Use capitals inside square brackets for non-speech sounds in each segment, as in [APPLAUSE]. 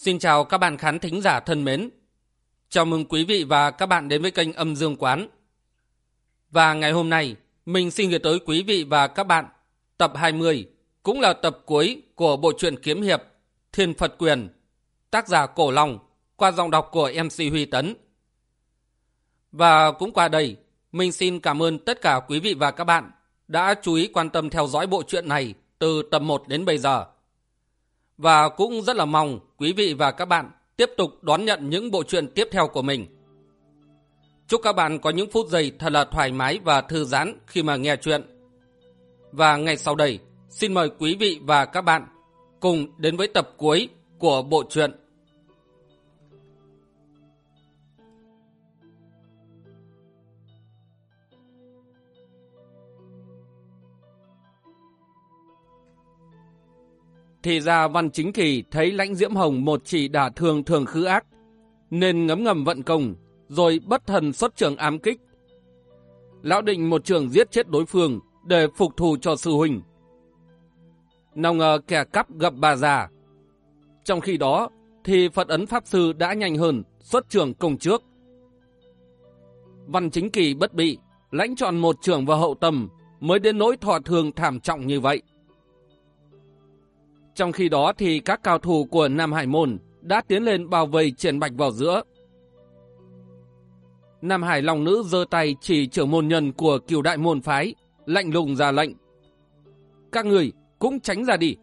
Xin chào các bạn khán thính giả thân mến. Chào mừng quý vị và các bạn đến với kênh Âm Dương Quán. Và ngày hôm nay, mình xin gửi tới quý vị và các bạn tập 20, cũng là tập cuối của bộ truyện kiếm hiệp Thiên Phật Quyền, tác giả Cổ Long, qua giọng đọc của MC Huy Tấn. Và cũng qua đây, mình xin cảm ơn tất cả quý vị và các bạn đã chú ý quan tâm theo dõi bộ truyện này từ tập 1 đến bây giờ. Và cũng rất là mong quý vị và các bạn tiếp tục đón nhận những bộ truyện tiếp theo của mình. Chúc các bạn có những phút giây thật là thoải mái và thư giãn khi mà nghe chuyện. Và ngay sau đây, xin mời quý vị và các bạn cùng đến với tập cuối của bộ truyện Thì ra Văn Chính Kỳ thấy lãnh diễm hồng một chỉ đả thương thường khứ ác, nên ngấm ngầm vận công, rồi bất thần xuất trường ám kích. Lão định một trường giết chết đối phương để phục thù cho sư huynh. Nào ngờ kẻ cắp gặp bà già. Trong khi đó, thì Phật ấn Pháp Sư đã nhanh hơn, xuất trường công trước. Văn Chính Kỳ bất bị, lãnh chọn một trường vào hậu tầm mới đến nỗi thọ thường thảm trọng như vậy. Trong khi đó thì các cao thủ của Nam Hải Môn đã tiến lên bao vây triển bạch vào giữa. Nam Hải Long Nữ giơ tay chỉ trưởng môn nhân của kiều đại môn phái, lạnh lùng ra lệnh. Các người cũng tránh ra đi.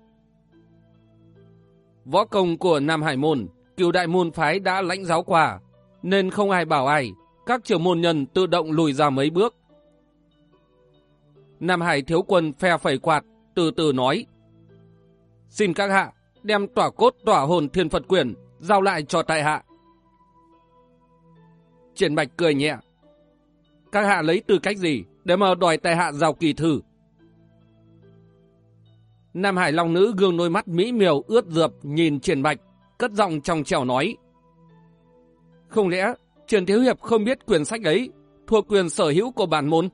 Võ công của Nam Hải Môn, kiều đại môn phái đã lãnh giáo qua, nên không ai bảo ai, các trưởng môn nhân tự động lùi ra mấy bước. Nam Hải thiếu quân phe phẩy quạt, từ từ nói. Xin các hạ đem tỏa cốt tỏa hồn thiên Phật quyền giao lại cho tại hạ. Triển Bạch cười nhẹ. Các hạ lấy tư cách gì để mà đòi tại hạ giao kỳ thư? Nam Hải Long Nữ gương đôi mắt mỹ miều ướt dượp nhìn Triển Bạch, cất giọng trong trèo nói. Không lẽ Triển Thiếu Hiệp không biết quyền sách ấy thuộc quyền sở hữu của bản môn?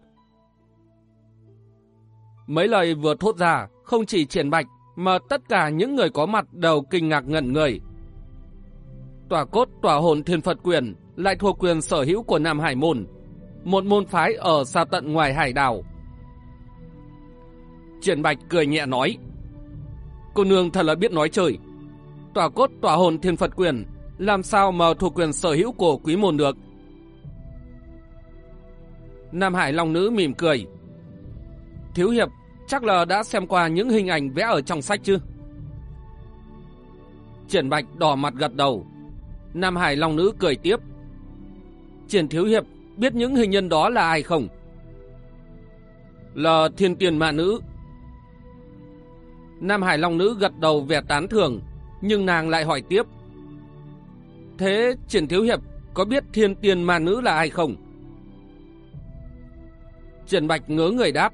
Mấy lời vừa thốt ra, không chỉ Triển Bạch mà tất cả những người có mặt đều kinh ngạc ngẩn người. Tòa cốt tòa hồn thiên Phật quyền lại thuộc quyền sở hữu của Nam Hải Môn, một môn phái ở xa tận ngoài hải đảo. Triển Bạch cười nhẹ nói, Cô nương thật là biết nói chơi. Tòa cốt tòa hồn thiên Phật quyền làm sao mà thuộc quyền sở hữu của quý môn được. Nam Hải Long Nữ mỉm cười. Thiếu hiệp chắc là đã xem qua những hình ảnh vẽ ở trong sách chứ? Triển Bạch đỏ mặt gật đầu. Nam Hải Long Nữ cười tiếp. Triển Thiếu Hiệp biết những hình nhân đó là ai không? Là thiên tiền mạ nữ. Nam Hải Long Nữ gật đầu vẻ tán thưởng, nhưng nàng lại hỏi tiếp. Thế Triển Thiếu Hiệp có biết thiên tiền ma nữ là ai không? Triển Bạch ngớ người đáp.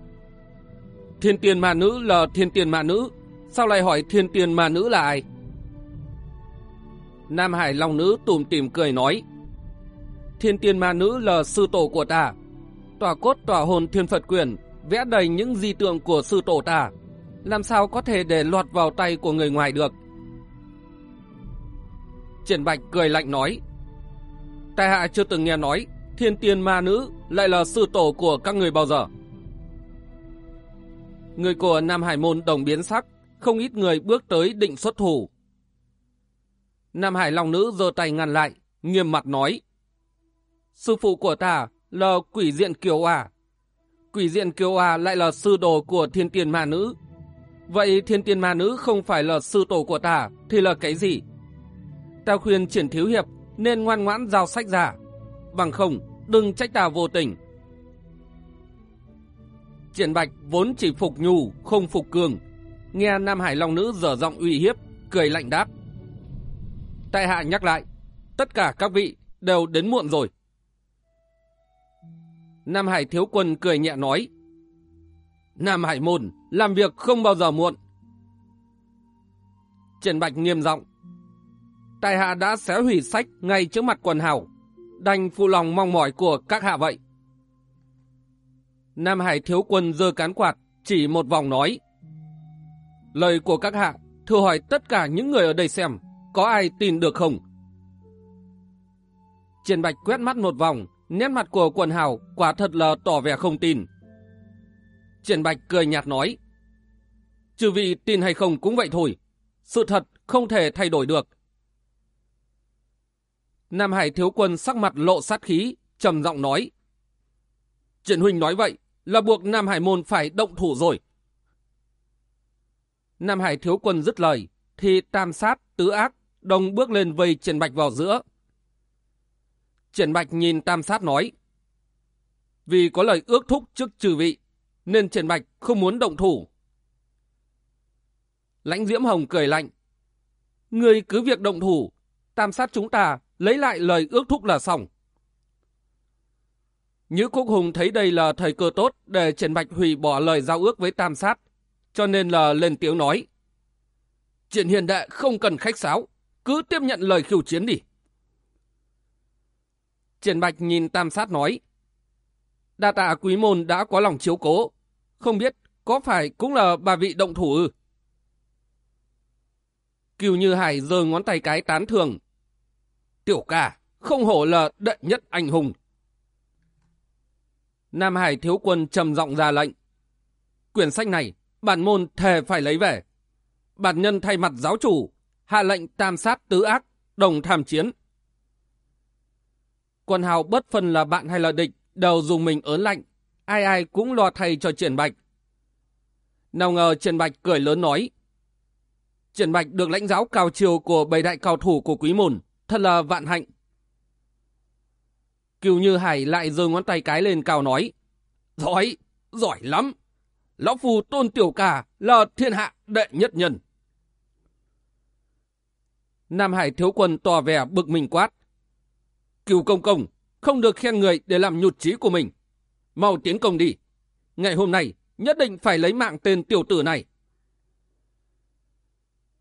Thiên tiền ma nữ là thiên tiền ma nữ, sao lại hỏi thiên tiền ma nữ là ai? Nam Hải Long Nữ tùm tìm cười nói. Thiên tiền ma nữ là sư tổ của ta. Tòa cốt tòa hồn thiên Phật quyền, vẽ đầy những di tượng của sư tổ ta. Làm sao có thể để lọt vào tay của người ngoài được? Triển Bạch cười lạnh nói. Tài hạ chưa từng nghe nói thiên tiền ma nữ lại là sư tổ của các người bao giờ. Người của Nam Hải Môn đồng biến sắc, không ít người bước tới định xuất thủ. Nam Hải Long Nữ giơ tay ngăn lại, nghiêm mặt nói. Sư phụ của ta là quỷ diện Kiều À. Quỷ diện Kiều À lại là sư đồ của thiên tiên ma nữ. Vậy thiên tiên ma nữ không phải là sư tổ của ta, thì là cái gì? Ta khuyên triển thiếu hiệp nên ngoan ngoãn giao sách ra. Bằng không, đừng trách ta vô tình. Triển Bạch vốn chỉ phục nhu, không phục cường. Nghe Nam Hải Long Nữ dở giọng uy hiếp, cười lạnh đáp. Tại hạ nhắc lại, tất cả các vị đều đến muộn rồi. Nam Hải Thiếu Quân cười nhẹ nói. Nam Hải Môn, làm việc không bao giờ muộn. Triển Bạch nghiêm giọng. Tại hạ đã xé hủy sách ngay trước mặt quần hào, đành phụ lòng mong mỏi của các hạ vậy. Nam Hải thiếu quân giơ cán quạt, chỉ một vòng nói. Lời của các hạ, thưa hỏi tất cả những người ở đây xem, có ai tin được không? Triển Bạch quét mắt một vòng, nét mặt của quần hào quả thật là tỏ vẻ không tin. Triển Bạch cười nhạt nói, Trừ vị tin hay không cũng vậy thôi, sự thật không thể thay đổi được. Nam Hải thiếu quân sắc mặt lộ sát khí, trầm giọng nói, Triển Huynh nói vậy là buộc Nam Hải môn phải động thủ rồi. Nam Hải thiếu quân dứt lời, thì tam sát, tứ ác, đồng bước lên vây Triển Bạch vào giữa. Triển Bạch nhìn tam sát nói, vì có lời ước thúc trước trừ vị, nên Triển Bạch không muốn động thủ. Lãnh Diễm Hồng cười lạnh, người cứ việc động thủ, tam sát chúng ta lấy lại lời ước thúc là xong. Nhữ Quốc Hùng thấy đây là thời cơ tốt để Triển Bạch hủy bỏ lời giao ước với tam sát, cho nên là lên tiếng nói. Triển hiền đệ không cần khách sáo, cứ tiếp nhận lời khiêu chiến đi. Triển Bạch nhìn tam sát nói. Đa tạ quý môn đã có lòng chiếu cố, không biết có phải cũng là bà vị động thủ ư? Kiều Như Hải giơ ngón tay cái tán thường. Tiểu ca, không hổ là đệ nhất anh hùng. Nam Hải thiếu quân trầm giọng ra lệnh. Quyển sách này, bản môn thề phải lấy về. Bản nhân thay mặt giáo chủ, hạ lệnh tam sát tứ ác, đồng tham chiến. Quân hào bất phân là bạn hay là địch, đều dùng mình ớn lạnh. Ai ai cũng lo thay cho triển bạch. Nào ngờ triển bạch cười lớn nói. Triển bạch được lãnh giáo cao chiều của bầy đại cao thủ của quý môn, thật là vạn hạnh. Kiều Như Hải lại giơ ngón tay cái lên cao nói. Giỏi, giỏi lắm. Lão Phu tôn tiểu ca là thiên hạ đệ nhất nhân. Nam Hải thiếu quân tỏ vẻ bực mình quát. Kiều công công, không được khen người để làm nhụt chí của mình. Mau tiến công đi. Ngày hôm nay, nhất định phải lấy mạng tên tiểu tử này.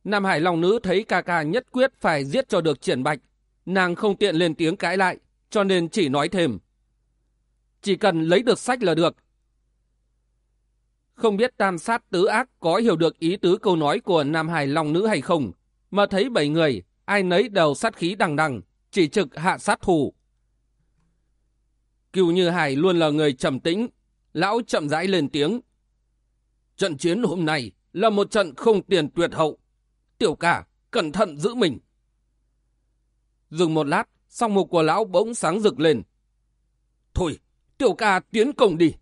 Nam Hải Long Nữ thấy ca ca nhất quyết phải giết cho được triển bạch. Nàng không tiện lên tiếng cãi lại, cho nên chỉ nói thêm. Chỉ cần lấy được sách là được. Không biết tam sát tứ ác có hiểu được ý tứ câu nói của Nam Hải Long Nữ hay không, mà thấy bảy người, ai nấy đều sát khí đằng đằng, chỉ trực hạ sát thủ. Cựu Như Hải luôn là người trầm tĩnh, lão chậm rãi lên tiếng. Trận chiến hôm nay là một trận không tiền tuyệt hậu. Tiểu cả, cẩn thận giữ mình. Dừng một lát, song mục của lão bỗng sáng rực lên. Thôi, tiểu ca tiến công đi.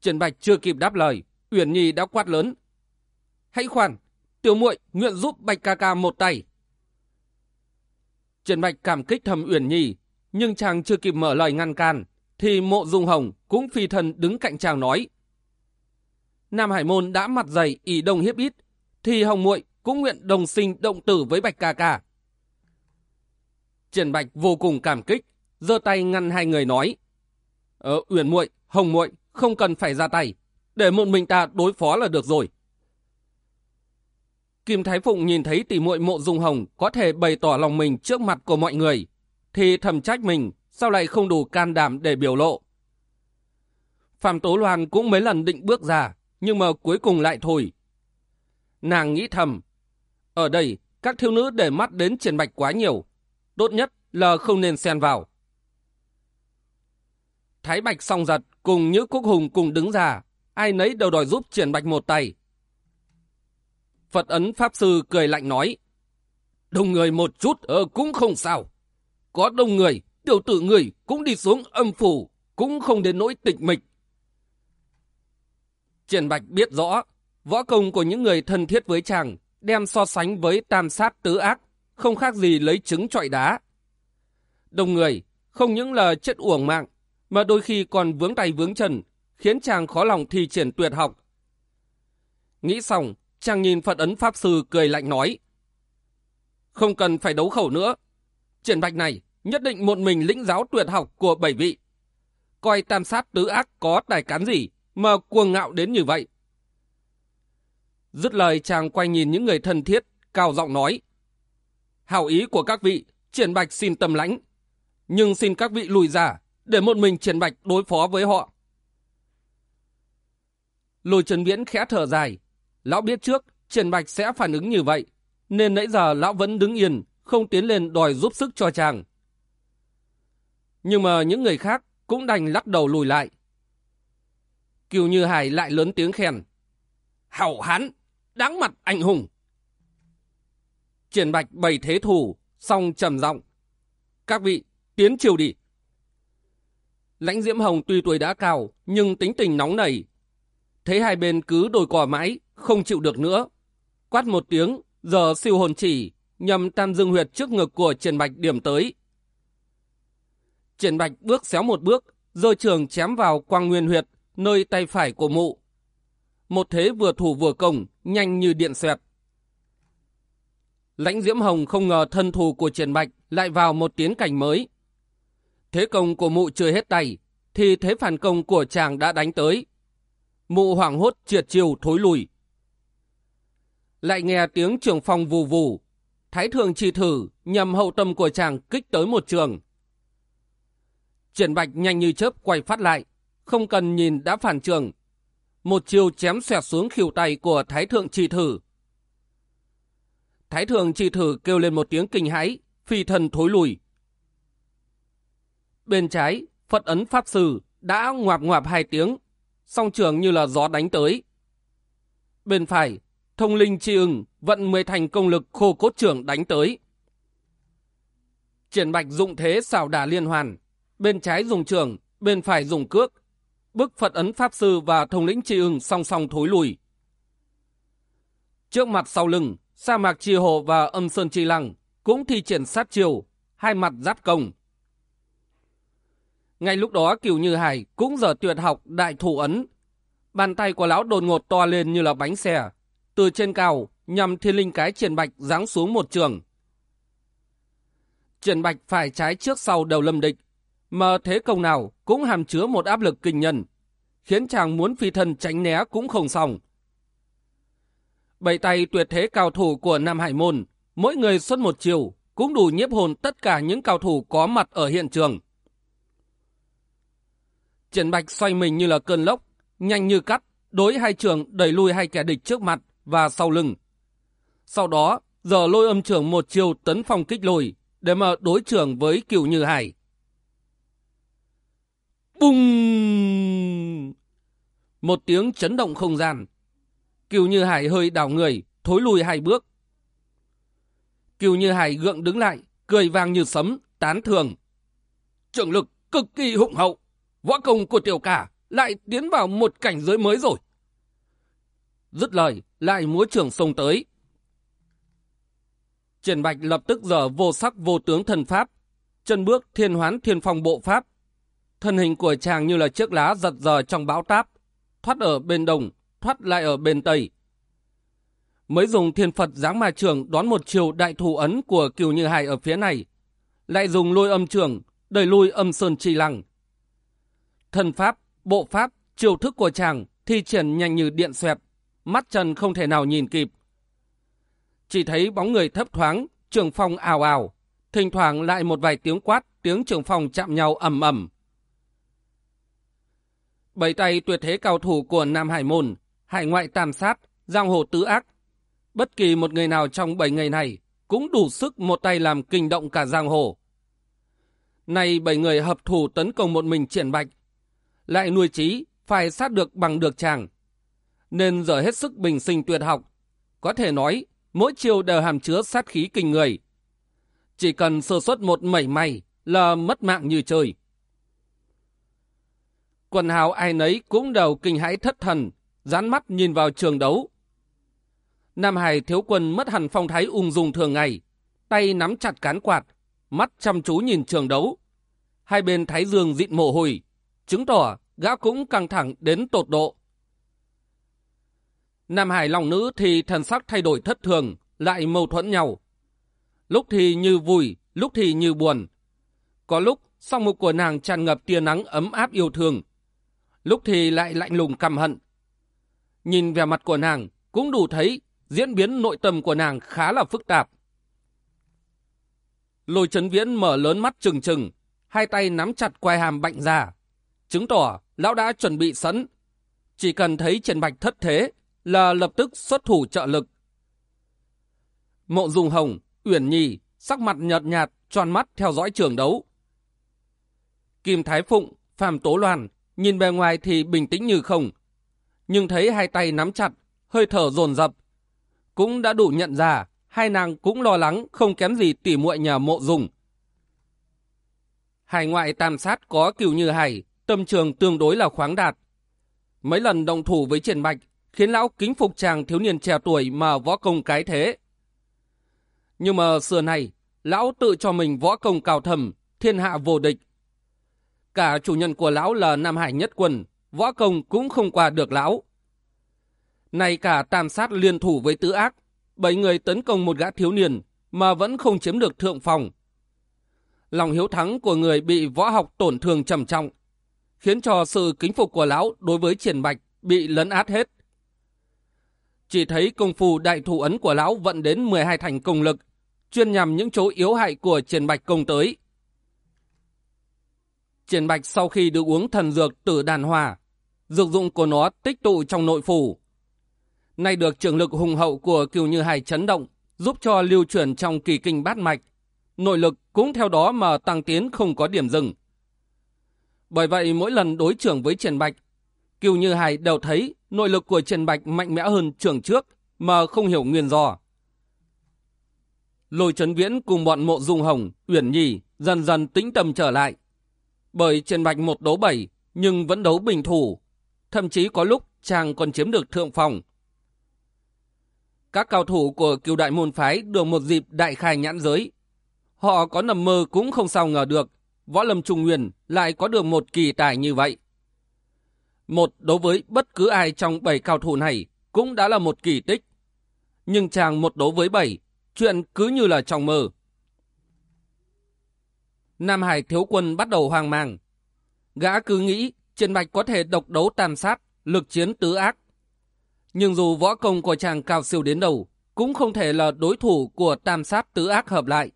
Trần Bạch chưa kịp đáp lời, Uyển Nhi đã quát lớn. Hãy khoan, tiểu muội nguyện giúp Bạch ca ca một tay. Trần Bạch cảm kích thầm Uyển Nhi, nhưng chàng chưa kịp mở lời ngăn can, thì mộ dung hồng cũng phi thần đứng cạnh chàng nói. Nam Hải Môn đã mặt dày ý đông hiếp ít, thì hồng muội cũng nguyện đồng sinh động tử với Bạch ca ca. Triển Bạch vô cùng cảm kích, giơ tay ngăn hai người nói. Ờ, Uyển muội, Hồng muội không cần phải ra tay, để một mình ta đối phó là được rồi. Kim Thái Phụng nhìn thấy tỷ muội mộ dung hồng có thể bày tỏ lòng mình trước mặt của mọi người, thì thầm trách mình sao lại không đủ can đảm để biểu lộ. Phạm Tố Loan cũng mấy lần định bước ra, nhưng mà cuối cùng lại thôi. Nàng nghĩ thầm, ở đây các thiếu nữ để mắt đến triển bạch quá nhiều, tốt nhất là không nên xen vào. Thái Bạch song giật cùng Nhữ Quốc Hùng cùng đứng ra, ai nấy đều đòi giúp triển bạch một tay. Phật ấn Pháp Sư cười lạnh nói, đông người một chút ở cũng không sao. Có đông người, tiểu tử người cũng đi xuống âm phủ, cũng không đến nỗi tịch mịch. Triển Bạch biết rõ, võ công của những người thân thiết với chàng đem so sánh với tam sát tứ ác, không khác gì lấy trứng trọi đá. Đồng người, không những là chết uổng mạng, mà đôi khi còn vướng tay vướng chân, khiến chàng khó lòng thi triển tuyệt học. Nghĩ xong, chàng nhìn Phật ấn Pháp Sư cười lạnh nói. Không cần phải đấu khẩu nữa. Triển bạch này nhất định một mình lĩnh giáo tuyệt học của bảy vị. Coi tam sát tứ ác có tài cán gì mà cuồng ngạo đến như vậy. Dứt lời chàng quay nhìn những người thân thiết, cao giọng nói. Hảo ý của các vị, triển bạch xin tâm lãnh. Nhưng xin các vị lùi ra, để một mình triển bạch đối phó với họ. Lùi trần viễn khẽ thở dài. Lão biết trước, triển bạch sẽ phản ứng như vậy. nên nãy giờ lão vẫn đứng yên, không tiến lên đòi giúp sức cho chàng. Nhưng mà những người khác cũng đành lắc đầu lùi lại. Kiều Như Hải lại lớn tiếng khen. Hảo hán, đáng mặt anh hùng. Triển Bạch bày thế thủ, xong trầm giọng. Các vị, tiến chiều đi. Lãnh Diễm Hồng tuy tuổi đã cao, nhưng tính tình nóng nảy. Thấy hai bên cứ đồi cỏ mãi, không chịu được nữa. Quát một tiếng, giờ siêu hồn chỉ, nhằm tam dương huyệt trước ngực của Triển Bạch điểm tới. Triển Bạch bước xéo một bước, rơi trường chém vào quang nguyên huyệt, nơi tay phải của mụ. Một thế vừa thủ vừa công, nhanh như điện xoẹt. Lãnh Diễm Hồng không ngờ thân thù của Triển Bạch lại vào một tiến cảnh mới. Thế công của mụ chưa hết tay, thì thế phản công của chàng đã đánh tới. Mụ hoảng hốt triệt chiều thối lùi. Lại nghe tiếng trường phong vù vù, Thái thường chỉ thử nhằm hậu tâm của chàng kích tới một trường. Triển Bạch nhanh như chớp quay phát lại, không cần nhìn đã phản trường. Một chiều chém xoẹt xuống khỉu tay của Thái thượng chỉ thử. Thái thường chỉ thử kêu lên một tiếng kinh hãi, phi thần thối lùi. Bên trái, Phật ấn Pháp Sư đã ngoạp ngoạp hai tiếng, song trường như là gió đánh tới. Bên phải, thông linh chi ưng vận mười thành công lực khô cốt trưởng đánh tới. Triển Bạch dụng thế xào đà liên hoàn, bên trái dùng trường, bên phải dùng cước, bức Phật ấn Pháp Sư và thông lĩnh chi ưng song song thối lùi. Trước mặt sau lưng, sa mạc chi hồ và âm sơn chi lăng cũng thi triển sát chiều, hai mặt giáp công. Ngay lúc đó Kiều Như Hải cũng giờ tuyệt học đại thủ ấn. Bàn tay của lão đột ngột to lên như là bánh xe. Từ trên cao nhằm thiên linh cái triển bạch giáng xuống một trường. Triển bạch phải trái trước sau đầu lâm địch. Mà thế công nào cũng hàm chứa một áp lực kinh nhân. Khiến chàng muốn phi thân tránh né cũng không xong. Bảy tay tuyệt thế cao thủ của Nam Hải Môn, mỗi người xuất một chiều, cũng đủ nhiếp hồn tất cả những cao thủ có mặt ở hiện trường. Triển Bạch xoay mình như là cơn lốc, nhanh như cắt, đối hai trường đẩy lui hai kẻ địch trước mặt và sau lưng. Sau đó, giờ lôi âm trưởng một chiều tấn phong kích lùi để mà đối trưởng với Cửu Như Hải. Bùng! Một tiếng chấn động không gian. Cửu Như Hải hơi đảo người, thối lùi hai bước. Cửu Như Hải gượng đứng lại, cười vang như sấm, tán thường. Trưởng lực cực kỳ hụng hậu. Võ công của tiểu cả lại tiến vào một cảnh giới mới rồi. Dứt lời, lại múa trưởng sông tới. Triển Bạch lập tức giờ vô sắc vô tướng thần pháp, chân bước thiên hoán thiên phong bộ pháp. Thân hình của chàng như là chiếc lá giật giờ trong bão táp, thoát ở bên đồng thoát lại ở bên tây. Mới dùng thiên Phật giáng ma trường đón một chiều đại thủ ấn của kiều như hải ở phía này, lại dùng lôi âm trường, đẩy lui âm sơn trì lăng, Thần pháp, bộ pháp, chiêu thức của chàng thi triển nhanh như điện xoẹt, mắt trần không thể nào nhìn kịp. Chỉ thấy bóng người thấp thoáng, trường phong ảo ảo, thỉnh thoảng lại một vài tiếng quát, tiếng trường phong chạm nhau ầm ầm. Bảy tay tuyệt thế cao thủ của Nam Hải Môn, hải ngoại tam sát, giang hồ tứ ác. Bất kỳ một người nào trong bảy người này cũng đủ sức một tay làm kinh động cả giang hồ. Này bảy người hợp thủ tấn công một mình triển bạch, lại nuôi trí, phải sát được bằng được chàng. Nên giờ hết sức bình sinh tuyệt học. Có thể nói, mỗi chiều đều hàm chứa sát khí kinh người. Chỉ cần sơ suất một mảy may là mất mạng như chơi. Quần hào ai nấy cũng đều kinh hãi thất thần, dán mắt nhìn vào trường đấu. Nam Hải thiếu quân mất hẳn phong thái ung dung thường ngày, tay nắm chặt cán quạt, mắt chăm chú nhìn trường đấu. Hai bên thái dương dịn mồ hôi, chứng tỏ gã cũng căng thẳng đến tột độ. Nam Hải lòng nữ thì thần sắc thay đổi thất thường, lại mâu thuẫn nhau. Lúc thì như vui, lúc thì như buồn. Có lúc, song mục của nàng tràn ngập tia nắng ấm áp yêu thương. Lúc thì lại lạnh lùng căm hận. Nhìn vẻ mặt của nàng, cũng đủ thấy diễn biến nội tâm của nàng khá là phức tạp. Lôi chấn viễn mở lớn mắt trừng trừng, hai tay nắm chặt quai hàm bạnh ra, chứng tỏ lão đã chuẩn bị sẵn. Chỉ cần thấy Trần Bạch thất thế là lập tức xuất thủ trợ lực. Mộ Dung Hồng, Uyển Nhi, sắc mặt nhợt nhạt, tròn mắt theo dõi trường đấu. Kim Thái Phụng, Phạm Tố Loan, nhìn bề ngoài thì bình tĩnh như không. Nhưng thấy hai tay nắm chặt, hơi thở dồn dập. Cũng đã đủ nhận ra, hai nàng cũng lo lắng không kém gì tỉ muội nhà mộ dùng. Hải ngoại tam sát có cửu như hải, tâm trường tương đối là khoáng đạt. Mấy lần động thủ với triển bạch, khiến lão kính phục chàng thiếu niên trẻ tuổi mà võ công cái thế. Nhưng mà xưa này, lão tự cho mình võ công cao thầm, thiên hạ vô địch. Cả chủ nhân của lão là Nam Hải Nhất Quân, võ công cũng không qua được lão. Này cả tam sát liên thủ với tứ ác, bảy người tấn công một gã thiếu niên mà vẫn không chiếm được thượng phòng. Lòng hiếu thắng của người bị võ học tổn thương trầm trọng, khiến cho sự kính phục của lão đối với triển bạch bị lấn át hết. Chỉ thấy công phu đại thủ ấn của lão vận đến 12 thành công lực, chuyên nhằm những chỗ yếu hại của triển bạch công tới. Triển bạch sau khi được uống thần dược tử đàn hòa, dược dụng của nó tích tụ trong nội phủ. Nay được trường lực hùng hậu của kiều như hải chấn động, giúp cho lưu chuyển trong kỳ kinh bát mạch. Nội lực cũng theo đó mà tăng tiến không có điểm dừng. Bởi vậy mỗi lần đối trưởng với triển bạch, kiều như hải đều thấy nội lực của triển bạch mạnh mẽ hơn trưởng trước mà không hiểu nguyên do. Lôi trấn viễn cùng bọn mộ dung hồng, uyển nhì dần dần tĩnh tâm trở lại. Bởi triển bạch một đấu bảy nhưng vẫn đấu bình thủ. Thậm chí có lúc chàng còn chiếm được thượng phòng. Các cao thủ của cựu đại môn phái được một dịp đại khai nhãn giới. Họ có nằm mơ cũng không sao ngờ được võ lâm trung nguyên lại có được một kỳ tài như vậy. Một đối với bất cứ ai trong bảy cao thủ này cũng đã là một kỳ tích. Nhưng chàng một đối với bảy, chuyện cứ như là trong mơ. Nam Hải thiếu quân bắt đầu hoang mang. Gã cứ nghĩ Trần Bạch có thể độc đấu tàn sát, lực chiến tứ ác. Nhưng dù võ công của chàng cao siêu đến đâu, cũng không thể là đối thủ của tam sát tứ ác hợp lại.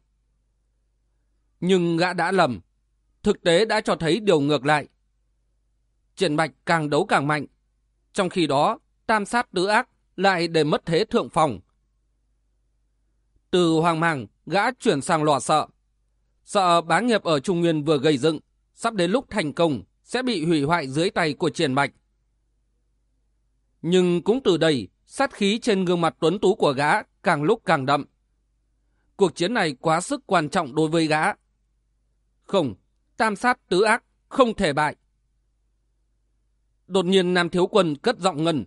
Nhưng gã đã lầm. Thực tế đã cho thấy điều ngược lại. Trần Bạch càng đấu càng mạnh. Trong khi đó, tam sát tứ ác lại để mất thế thượng phòng. Từ hoang mang, gã chuyển sang lo sợ. Sợ bá nghiệp ở Trung Nguyên vừa gây dựng, sắp đến lúc thành công sẽ bị hủy hoại dưới tay của Triển Bạch. Nhưng cũng từ đây, sát khí trên gương mặt tuấn tú của gã càng lúc càng đậm. Cuộc chiến này quá sức quan trọng đối với gã. Không, tam sát tứ ác, không thể bại. Đột nhiên Nam Thiếu Quân cất giọng ngân.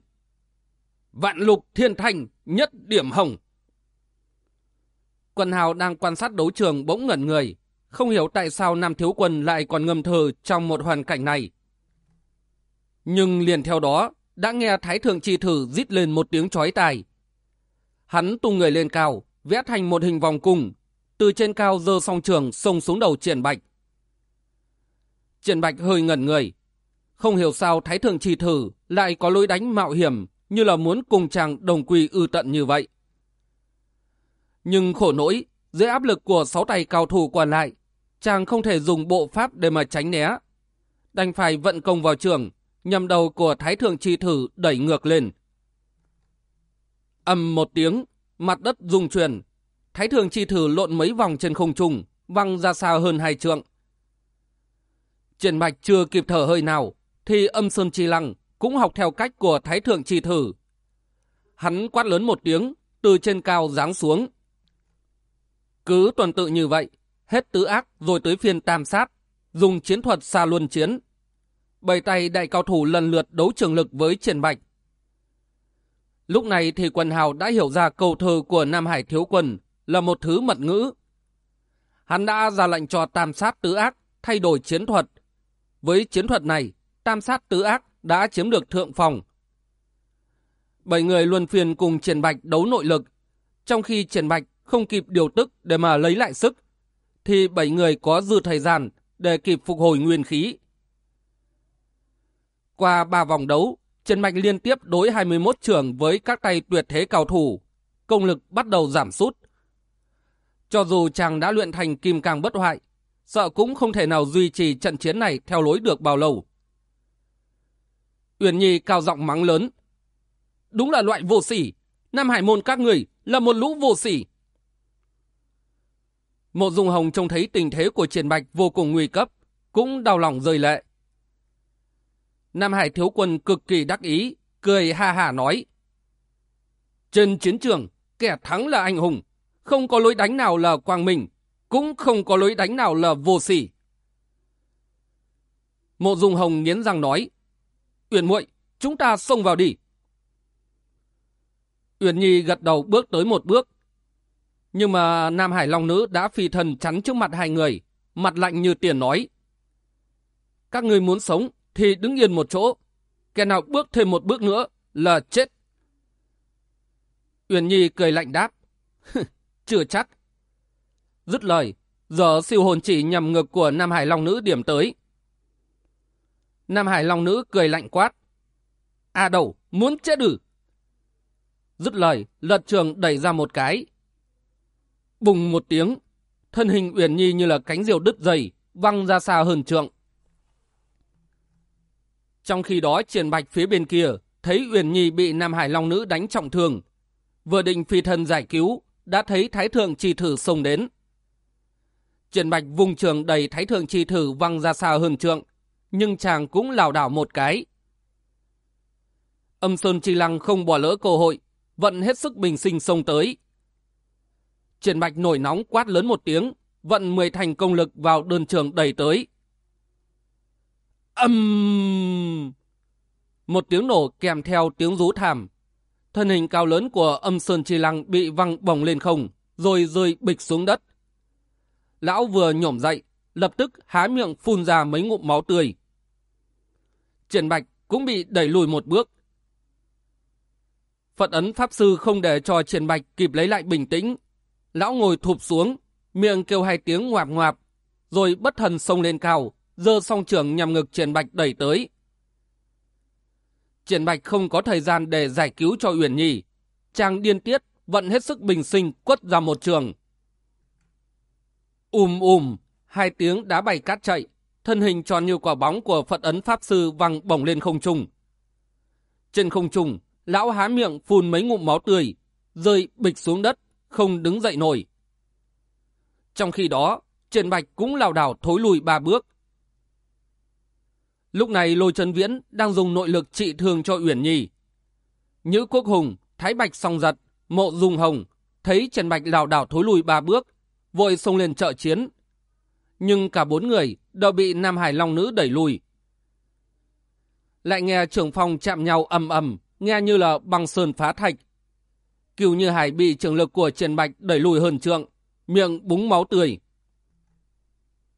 Vạn lục thiên thanh, nhất điểm hồng. Quân hào đang quan sát đấu trường bỗng ngẩn người, không hiểu tại sao Nam Thiếu Quân lại còn ngâm thơ trong một hoàn cảnh này. Nhưng liền theo đó, đã nghe Thái Thượng Chi Thử rít lên một tiếng chói tai. Hắn tung người lên cao, vẽ thành một hình vòng cung, từ trên cao dơ song trường xông xuống đầu Triển Bạch. Triển Bạch hơi ngẩn người. Không hiểu sao Thái Thượng Chi Thử lại có lối đánh mạo hiểm như là muốn cùng chàng đồng quy ư tận như vậy. Nhưng khổ nỗi, dưới áp lực của sáu tay cao thủ còn lại, chàng không thể dùng bộ pháp để mà tránh né. Đành phải vận công vào trường, nhằm đầu của Thái Thượng Chi Thử đẩy ngược lên. ầm một tiếng, mặt đất rung chuyển. Thái Thượng Chi Thử lộn mấy vòng trên không trung, văng ra xa hơn hai trượng. Triển Bạch chưa kịp thở hơi nào, thì âm Sơn Chi Lăng cũng học theo cách của Thái Thượng Chi Thử. Hắn quát lớn một tiếng, từ trên cao giáng xuống. Cứ tuần tự như vậy, hết tứ ác rồi tới phiên tam sát, dùng chiến thuật xa luân chiến. Bảy tay đại cao thủ lần lượt đấu trường lực với Triển Bạch. Lúc này thì quần hào đã hiểu ra câu thơ của Nam Hải Thiếu Quân là một thứ mật ngữ. Hắn đã ra lệnh cho tam sát tứ ác thay đổi chiến thuật. Với chiến thuật này, tam sát tứ ác đã chiếm được thượng phòng. Bảy người luân phiên cùng Triển Bạch đấu nội lực, trong khi Triển Bạch không kịp điều tức để mà lấy lại sức, thì bảy người có dư thời gian để kịp phục hồi nguyên khí. Qua ba vòng đấu, Trần Mạch liên tiếp đối 21 trường với các tay tuyệt thế cao thủ, công lực bắt đầu giảm sút. Cho dù chàng đã luyện thành kim càng bất hoại, sợ cũng không thể nào duy trì trận chiến này theo lối được bao lâu. Uyển Nhi cao giọng mắng lớn. Đúng là loại vô sỉ. Nam Hải môn các người là một lũ vô sỉ. Mộ Dung Hồng trông thấy tình thế của Triển Bạch vô cùng nguy cấp, cũng đau lòng rơi lệ. Nam Hải thiếu quân cực kỳ đắc ý, cười ha ha nói. Trên chiến trường, kẻ thắng là anh hùng, không có lối đánh nào là quang minh, cũng không có lối đánh nào là vô sỉ. Mộ Dung Hồng nghiến răng nói, Uyển muội, chúng ta xông vào đi. Uyển Nhi gật đầu bước tới một bước. Nhưng mà Nam Hải Long Nữ đã phi thần chắn trước mặt hai người, mặt lạnh như tiền nói. Các người muốn sống thì đứng yên một chỗ, kẻ nào bước thêm một bước nữa là chết. Uyển Nhi cười lạnh đáp. [LAUGHS] Chưa chắc. Dứt lời, giờ siêu hồn chỉ nhằm ngực của Nam Hải Long Nữ điểm tới. Nam Hải Long Nữ cười lạnh quát. À đầu, muốn chết ử. Dứt lời, lật trường đẩy ra một cái. Bùng một tiếng, thân hình Uyển Nhi như là cánh diều đứt dày, văng ra xa hơn trượng. Trong khi đó triển bạch phía bên kia, thấy Uyển Nhi bị Nam Hải Long Nữ đánh trọng thương. Vừa định phi thân giải cứu, đã thấy Thái Thượng Chi Thử xông đến. Triển bạch vùng trường đầy Thái Thượng Chi Thử văng ra xa hơn trượng, nhưng chàng cũng lảo đảo một cái. Âm Sơn Chi Lăng không bỏ lỡ cơ hội, vận hết sức bình sinh xông tới. Triển Bạch nổi nóng quát lớn một tiếng, vận mười thành công lực vào đơn trường đẩy tới. Âm! Um... Một tiếng nổ kèm theo tiếng rú thảm. Thân hình cao lớn của âm Sơn Chi Lăng bị văng bồng lên không, rồi rơi bịch xuống đất. Lão vừa nhổm dậy, lập tức há miệng phun ra mấy ngụm máu tươi. Triển Bạch cũng bị đẩy lùi một bước. Phật ấn Pháp Sư không để cho Triển Bạch kịp lấy lại bình tĩnh. Lão ngồi thụp xuống, miệng kêu hai tiếng ngoạp ngoạp, rồi bất thần xông lên cao, dơ song trường nhằm ngực Triển Bạch đẩy tới. Triển Bạch không có thời gian để giải cứu cho Uyển Nhi. Chàng điên tiết, vận hết sức bình sinh quất ra một trường. Ùm ùm, hai tiếng đá bay cát chạy, thân hình tròn như quả bóng của Phật ấn Pháp Sư văng bổng lên không trung. Trên không trung, lão há miệng phun mấy ngụm máu tươi, rơi bịch xuống đất, không đứng dậy nổi. Trong khi đó, Trần Bạch cũng lảo đảo thối lùi ba bước. Lúc này Lôi Trấn Viễn đang dùng nội lực trị thương cho Uyển Nhi. Nhữ Quốc Hùng, Thái Bạch song giật, Mộ Dung Hồng, thấy Trần Bạch lảo đảo thối lùi ba bước, vội xông lên trợ chiến. Nhưng cả bốn người đều bị Nam Hải Long Nữ đẩy lùi. Lại nghe trưởng phòng chạm nhau ầm ầm, nghe như là băng sơn phá thạch. Cửu Như Hải bị trường lực của Trần Bạch đẩy lùi hơn trượng, miệng búng máu tươi.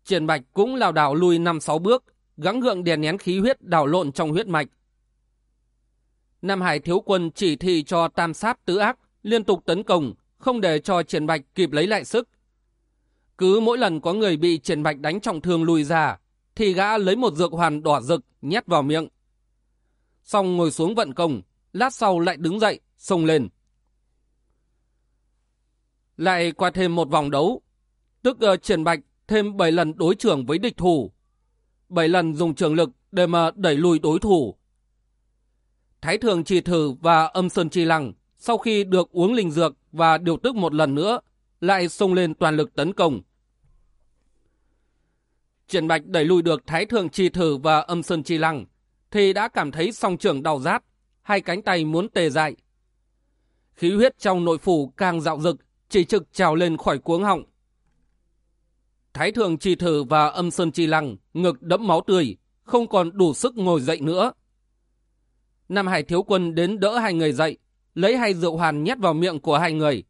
Trần Bạch cũng lảo đảo lùi năm sáu bước, gắng gượng đè nén khí huyết đảo lộn trong huyết mạch. Nam Hải thiếu quân chỉ thị cho tam sát tứ ác liên tục tấn công, không để cho Trần Bạch kịp lấy lại sức. Cứ mỗi lần có người bị Trần Bạch đánh trọng thương lùi ra, thì gã lấy một dược hoàn đỏ rực nhét vào miệng. Xong ngồi xuống vận công, lát sau lại đứng dậy, xông lên. Lại qua thêm một vòng đấu, tức uh, Triển Bạch thêm 7 lần đối trưởng với địch thủ. 7 lần dùng trường lực để mà đẩy lùi đối thủ. Thái Thường Trì Thử và Âm Sơn Trì Lăng sau khi được uống linh dược và điều tức một lần nữa, lại xông lên toàn lực tấn công. Triển Bạch đẩy lùi được Thái Thường Trì Thử và Âm Sơn Trì Lăng, thì đã cảm thấy song trưởng đau rát, hai cánh tay muốn tê dại. Khí huyết trong nội phủ càng dạo dực, chỉ trực trào lên khỏi cuống họng. Thái thường trì thử và âm sơn trì lăng, ngực đẫm máu tươi, không còn đủ sức ngồi dậy nữa. Nam Hải thiếu quân đến đỡ hai người dậy, lấy hai rượu hoàn nhét vào miệng của hai người.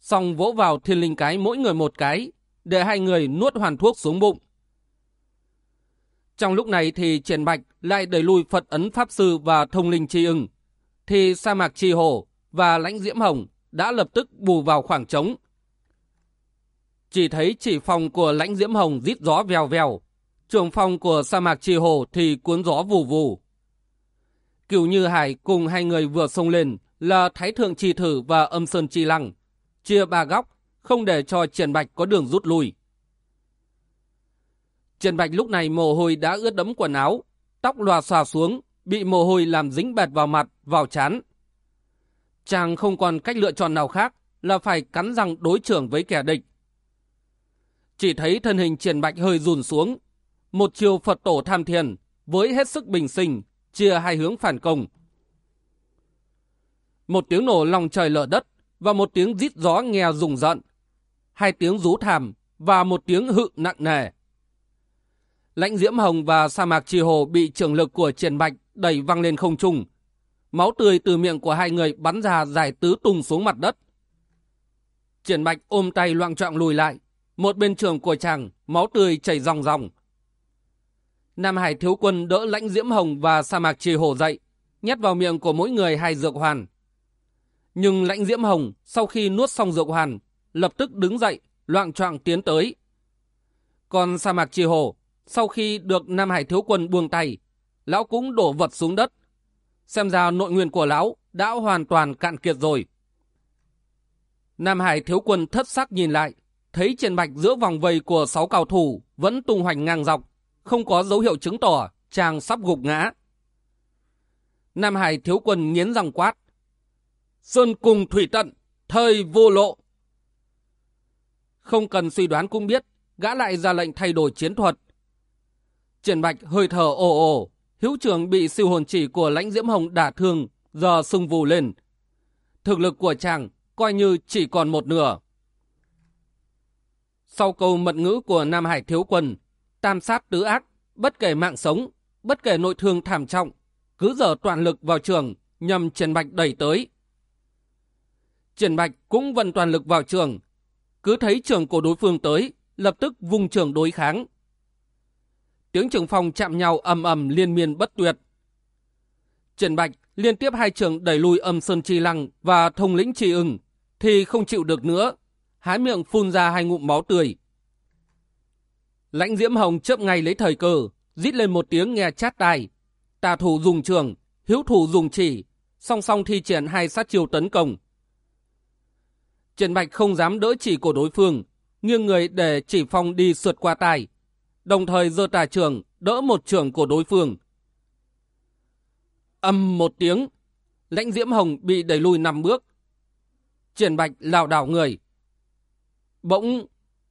Xong vỗ vào thiên linh cái mỗi người một cái, để hai người nuốt hoàn thuốc xuống bụng. Trong lúc này thì Triển Bạch lại đẩy lui Phật ấn Pháp Sư và Thông Linh Tri ưng. Thì Sa Mạc Tri Hồ và Lãnh Diễm Hồng đã lập tức bù vào khoảng trống. Chỉ thấy chỉ phòng của Lãnh Diễm Hồng rít gió vèo vèo. Trường phòng của Sa Mạc trì Hồ thì cuốn gió vù vù. Cửu Như Hải cùng hai người vừa xông lên là Thái Thượng Trì Thử và Âm Sơn Trì Lăng. Chia ba góc, không để cho Triển Bạch có đường rút lui. Trần Bạch lúc này mồ hôi đã ướt đẫm quần áo, tóc lòa xòa xuống, bị mồ hôi làm dính bẹt vào mặt, vào chán. Chàng không còn cách lựa chọn nào khác là phải cắn răng đối trưởng với kẻ địch. chỉ thấy thân hình triển bạch hơi rùn xuống. Một chiều Phật tổ tham thiền, với hết sức bình sinh, chia hai hướng phản công. Một tiếng nổ lòng trời lở đất và một tiếng rít gió nghe rùng rợn. Hai tiếng rú thảm và một tiếng hự nặng nề. Lãnh Diễm Hồng và sa mạc Trì Hồ bị trường lực của triển bạch đẩy văng lên không trung. Máu tươi từ miệng của hai người bắn ra dài tứ tung xuống mặt đất. Triển bạch ôm tay loạn trọng lùi lại. Một bên trường của chàng, máu tươi chảy ròng ròng. Nam Hải thiếu quân đỡ lãnh Diễm Hồng và sa mạc Trì Hồ dậy, nhét vào miệng của mỗi người hai dược hoàn. Nhưng lãnh Diễm Hồng sau khi nuốt xong dược hoàn, lập tức đứng dậy, loạn trọng tiến tới. Còn sa mạc Trì Hồ sau khi được Nam Hải thiếu quân buông tay, lão cũng đổ vật xuống đất. Xem ra nội nguyên của lão đã hoàn toàn cạn kiệt rồi. Nam Hải thiếu quân thất sắc nhìn lại, thấy trên bạch giữa vòng vây của sáu cao thủ vẫn tung hoành ngang dọc, không có dấu hiệu chứng tỏ chàng sắp gục ngã. Nam Hải thiếu quân nghiến răng quát. Sơn cùng thủy tận, thời vô lộ. Không cần suy đoán cũng biết, gã lại ra lệnh thay đổi chiến thuật, Triển Bạch hơi thở ồ ồ, hữu trưởng bị siêu hồn chỉ của lãnh diễm hồng đả thương, giờ sung vù lên. Thực lực của chàng coi như chỉ còn một nửa. Sau câu mật ngữ của Nam Hải Thiếu Quân, tam sát tứ ác, bất kể mạng sống, bất kể nội thương thảm trọng, cứ giờ toàn lực vào trường nhằm Triển Bạch đẩy tới. Triển Bạch cũng vận toàn lực vào trường, cứ thấy trường của đối phương tới, lập tức vùng trường đối kháng, tiếng trường phong chạm nhau ầm ầm liên miên bất tuyệt. Triển Bạch liên tiếp hai trường đẩy lùi âm sơn chi lăng và thông lĩnh chi ưng, thì không chịu được nữa, hái miệng phun ra hai ngụm máu tươi. Lãnh Diễm Hồng chớp ngay lấy thời cơ, rít lên một tiếng nghe chát tai. Tà thủ dùng trường, hiếu thủ dùng chỉ, song song thi triển hai sát chiêu tấn công. Triển Bạch không dám đỡ chỉ của đối phương, nghiêng người để chỉ phong đi sượt qua tai, đồng thời giơ tà trường đỡ một trường của đối phương. Âm một tiếng, lãnh diễm hồng bị đẩy lùi năm bước. Triển bạch lảo đảo người. Bỗng,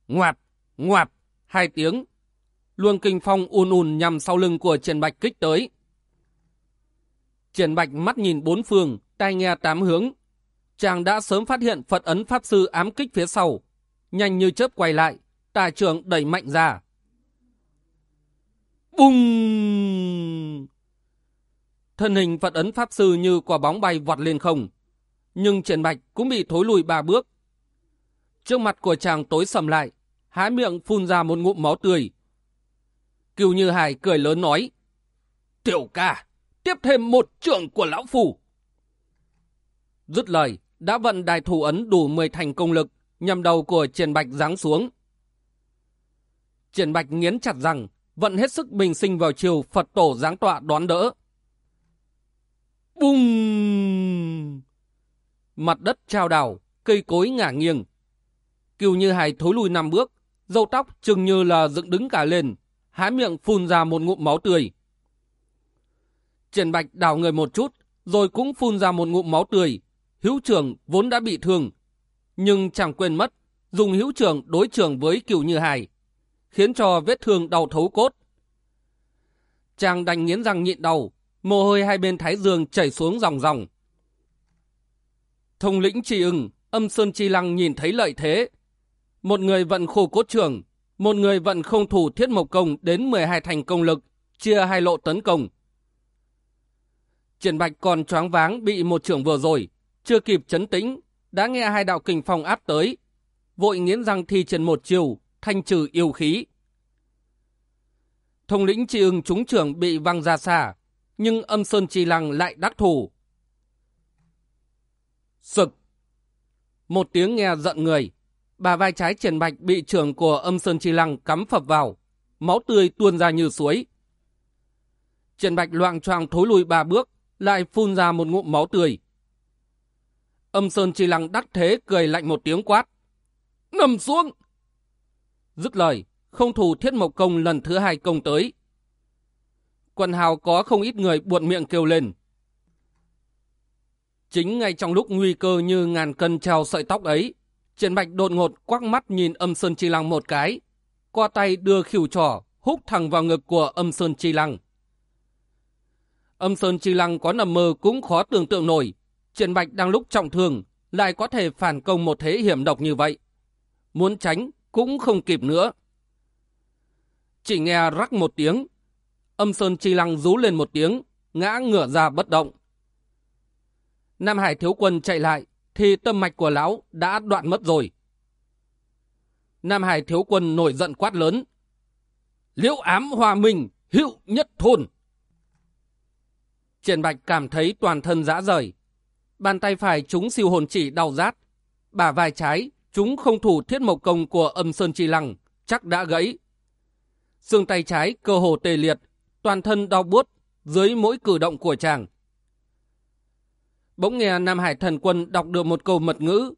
ngoạt, ngoạt, hai tiếng. Luồng kinh phong ùn ùn nhằm sau lưng của triển bạch kích tới. Triển bạch mắt nhìn bốn phương, tai nghe tám hướng. Chàng đã sớm phát hiện Phật ấn Pháp Sư ám kích phía sau. Nhanh như chớp quay lại, tà trường đẩy mạnh ra. Bùng! Thân hình Phật ấn Pháp Sư như quả bóng bay vọt lên không. Nhưng Triển Bạch cũng bị thối lùi ba bước. Trước mặt của chàng tối sầm lại, há miệng phun ra một ngụm máu tươi. Kiều Như Hải cười lớn nói. Tiểu ca, tiếp thêm một trưởng của lão phủ Dứt lời, đã vận đại thủ ấn đủ 10 thành công lực, nhằm đầu của Triển Bạch giáng xuống. Triển Bạch nghiến chặt rằng, vận hết sức bình sinh vào chiều Phật tổ giáng tọa đón đỡ. Bùng! Mặt đất trao đảo, cây cối ngả nghiêng. Kiều Như Hải thối lùi năm bước, dâu tóc chừng như là dựng đứng cả lên, há miệng phun ra một ngụm máu tươi. Trần Bạch đảo người một chút, rồi cũng phun ra một ngụm máu tươi. Hữu trưởng vốn đã bị thương, nhưng chẳng quên mất, dùng hữu trưởng đối trưởng với Kiều Như Hải khiến cho vết thương đau thấu cốt. Chàng đành nghiến răng nhịn đầu, mồ hôi hai bên thái dương chảy xuống dòng dòng. Thông lĩnh tri ưng, âm sơn chi lăng nhìn thấy lợi thế. Một người vận khổ cốt trường, một người vận không thủ thiết mộc công đến 12 thành công lực, chia hai lộ tấn công. Triển Bạch còn choáng váng bị một trưởng vừa rồi, chưa kịp chấn tĩnh, đã nghe hai đạo kình phong áp tới. Vội nghiến răng thi trên một chiều, thanh trừ yêu khí. Thông lĩnh tri ưng trúng trưởng bị văng ra xa, nhưng âm sơn chi lăng lại đắc thủ. Sực! Một tiếng nghe giận người, bà vai trái triển bạch bị trưởng của âm sơn chi lăng cắm phập vào, máu tươi tuôn ra như suối. Triển bạch loạn choạng thối lùi ba bước, lại phun ra một ngụm máu tươi. Âm sơn chi lăng đắc thế cười lạnh một tiếng quát. Nằm xuống! Dứt lời, không thủ thiết mộc công lần thứ hai công tới. Quần hào có không ít người buộn miệng kêu lên. Chính ngay trong lúc nguy cơ như ngàn cân treo sợi tóc ấy, Triển Bạch đột ngột quắc mắt nhìn âm Sơn Chi Lăng một cái, qua tay đưa khỉu trỏ, húc thẳng vào ngực của âm Sơn Chi Lăng. Âm Sơn Chi Lăng có nằm mơ cũng khó tưởng tượng nổi. Triển Bạch đang lúc trọng thương, lại có thể phản công một thế hiểm độc như vậy. Muốn tránh cũng không kịp nữa. Chỉ nghe rắc một tiếng, âm Sơn Chi Lăng rú lên một tiếng, ngã ngửa ra bất động. Nam Hải thiếu quân chạy lại, thì tâm mạch của lão đã đoạn mất rồi. Nam Hải thiếu quân nổi giận quát lớn. Liễu ám hòa mình hữu nhất thôn. Triển Bạch cảm thấy toàn thân dã rời. Bàn tay phải chúng siêu hồn chỉ đau rát. Bả vai trái, chúng không thủ thiết mộc công của âm sơn chi lăng, chắc đã gãy. Xương tay trái cơ hồ tê liệt, toàn thân đau buốt dưới mỗi cử động của chàng. Bỗng nghe Nam Hải thần quân đọc được một câu mật ngữ.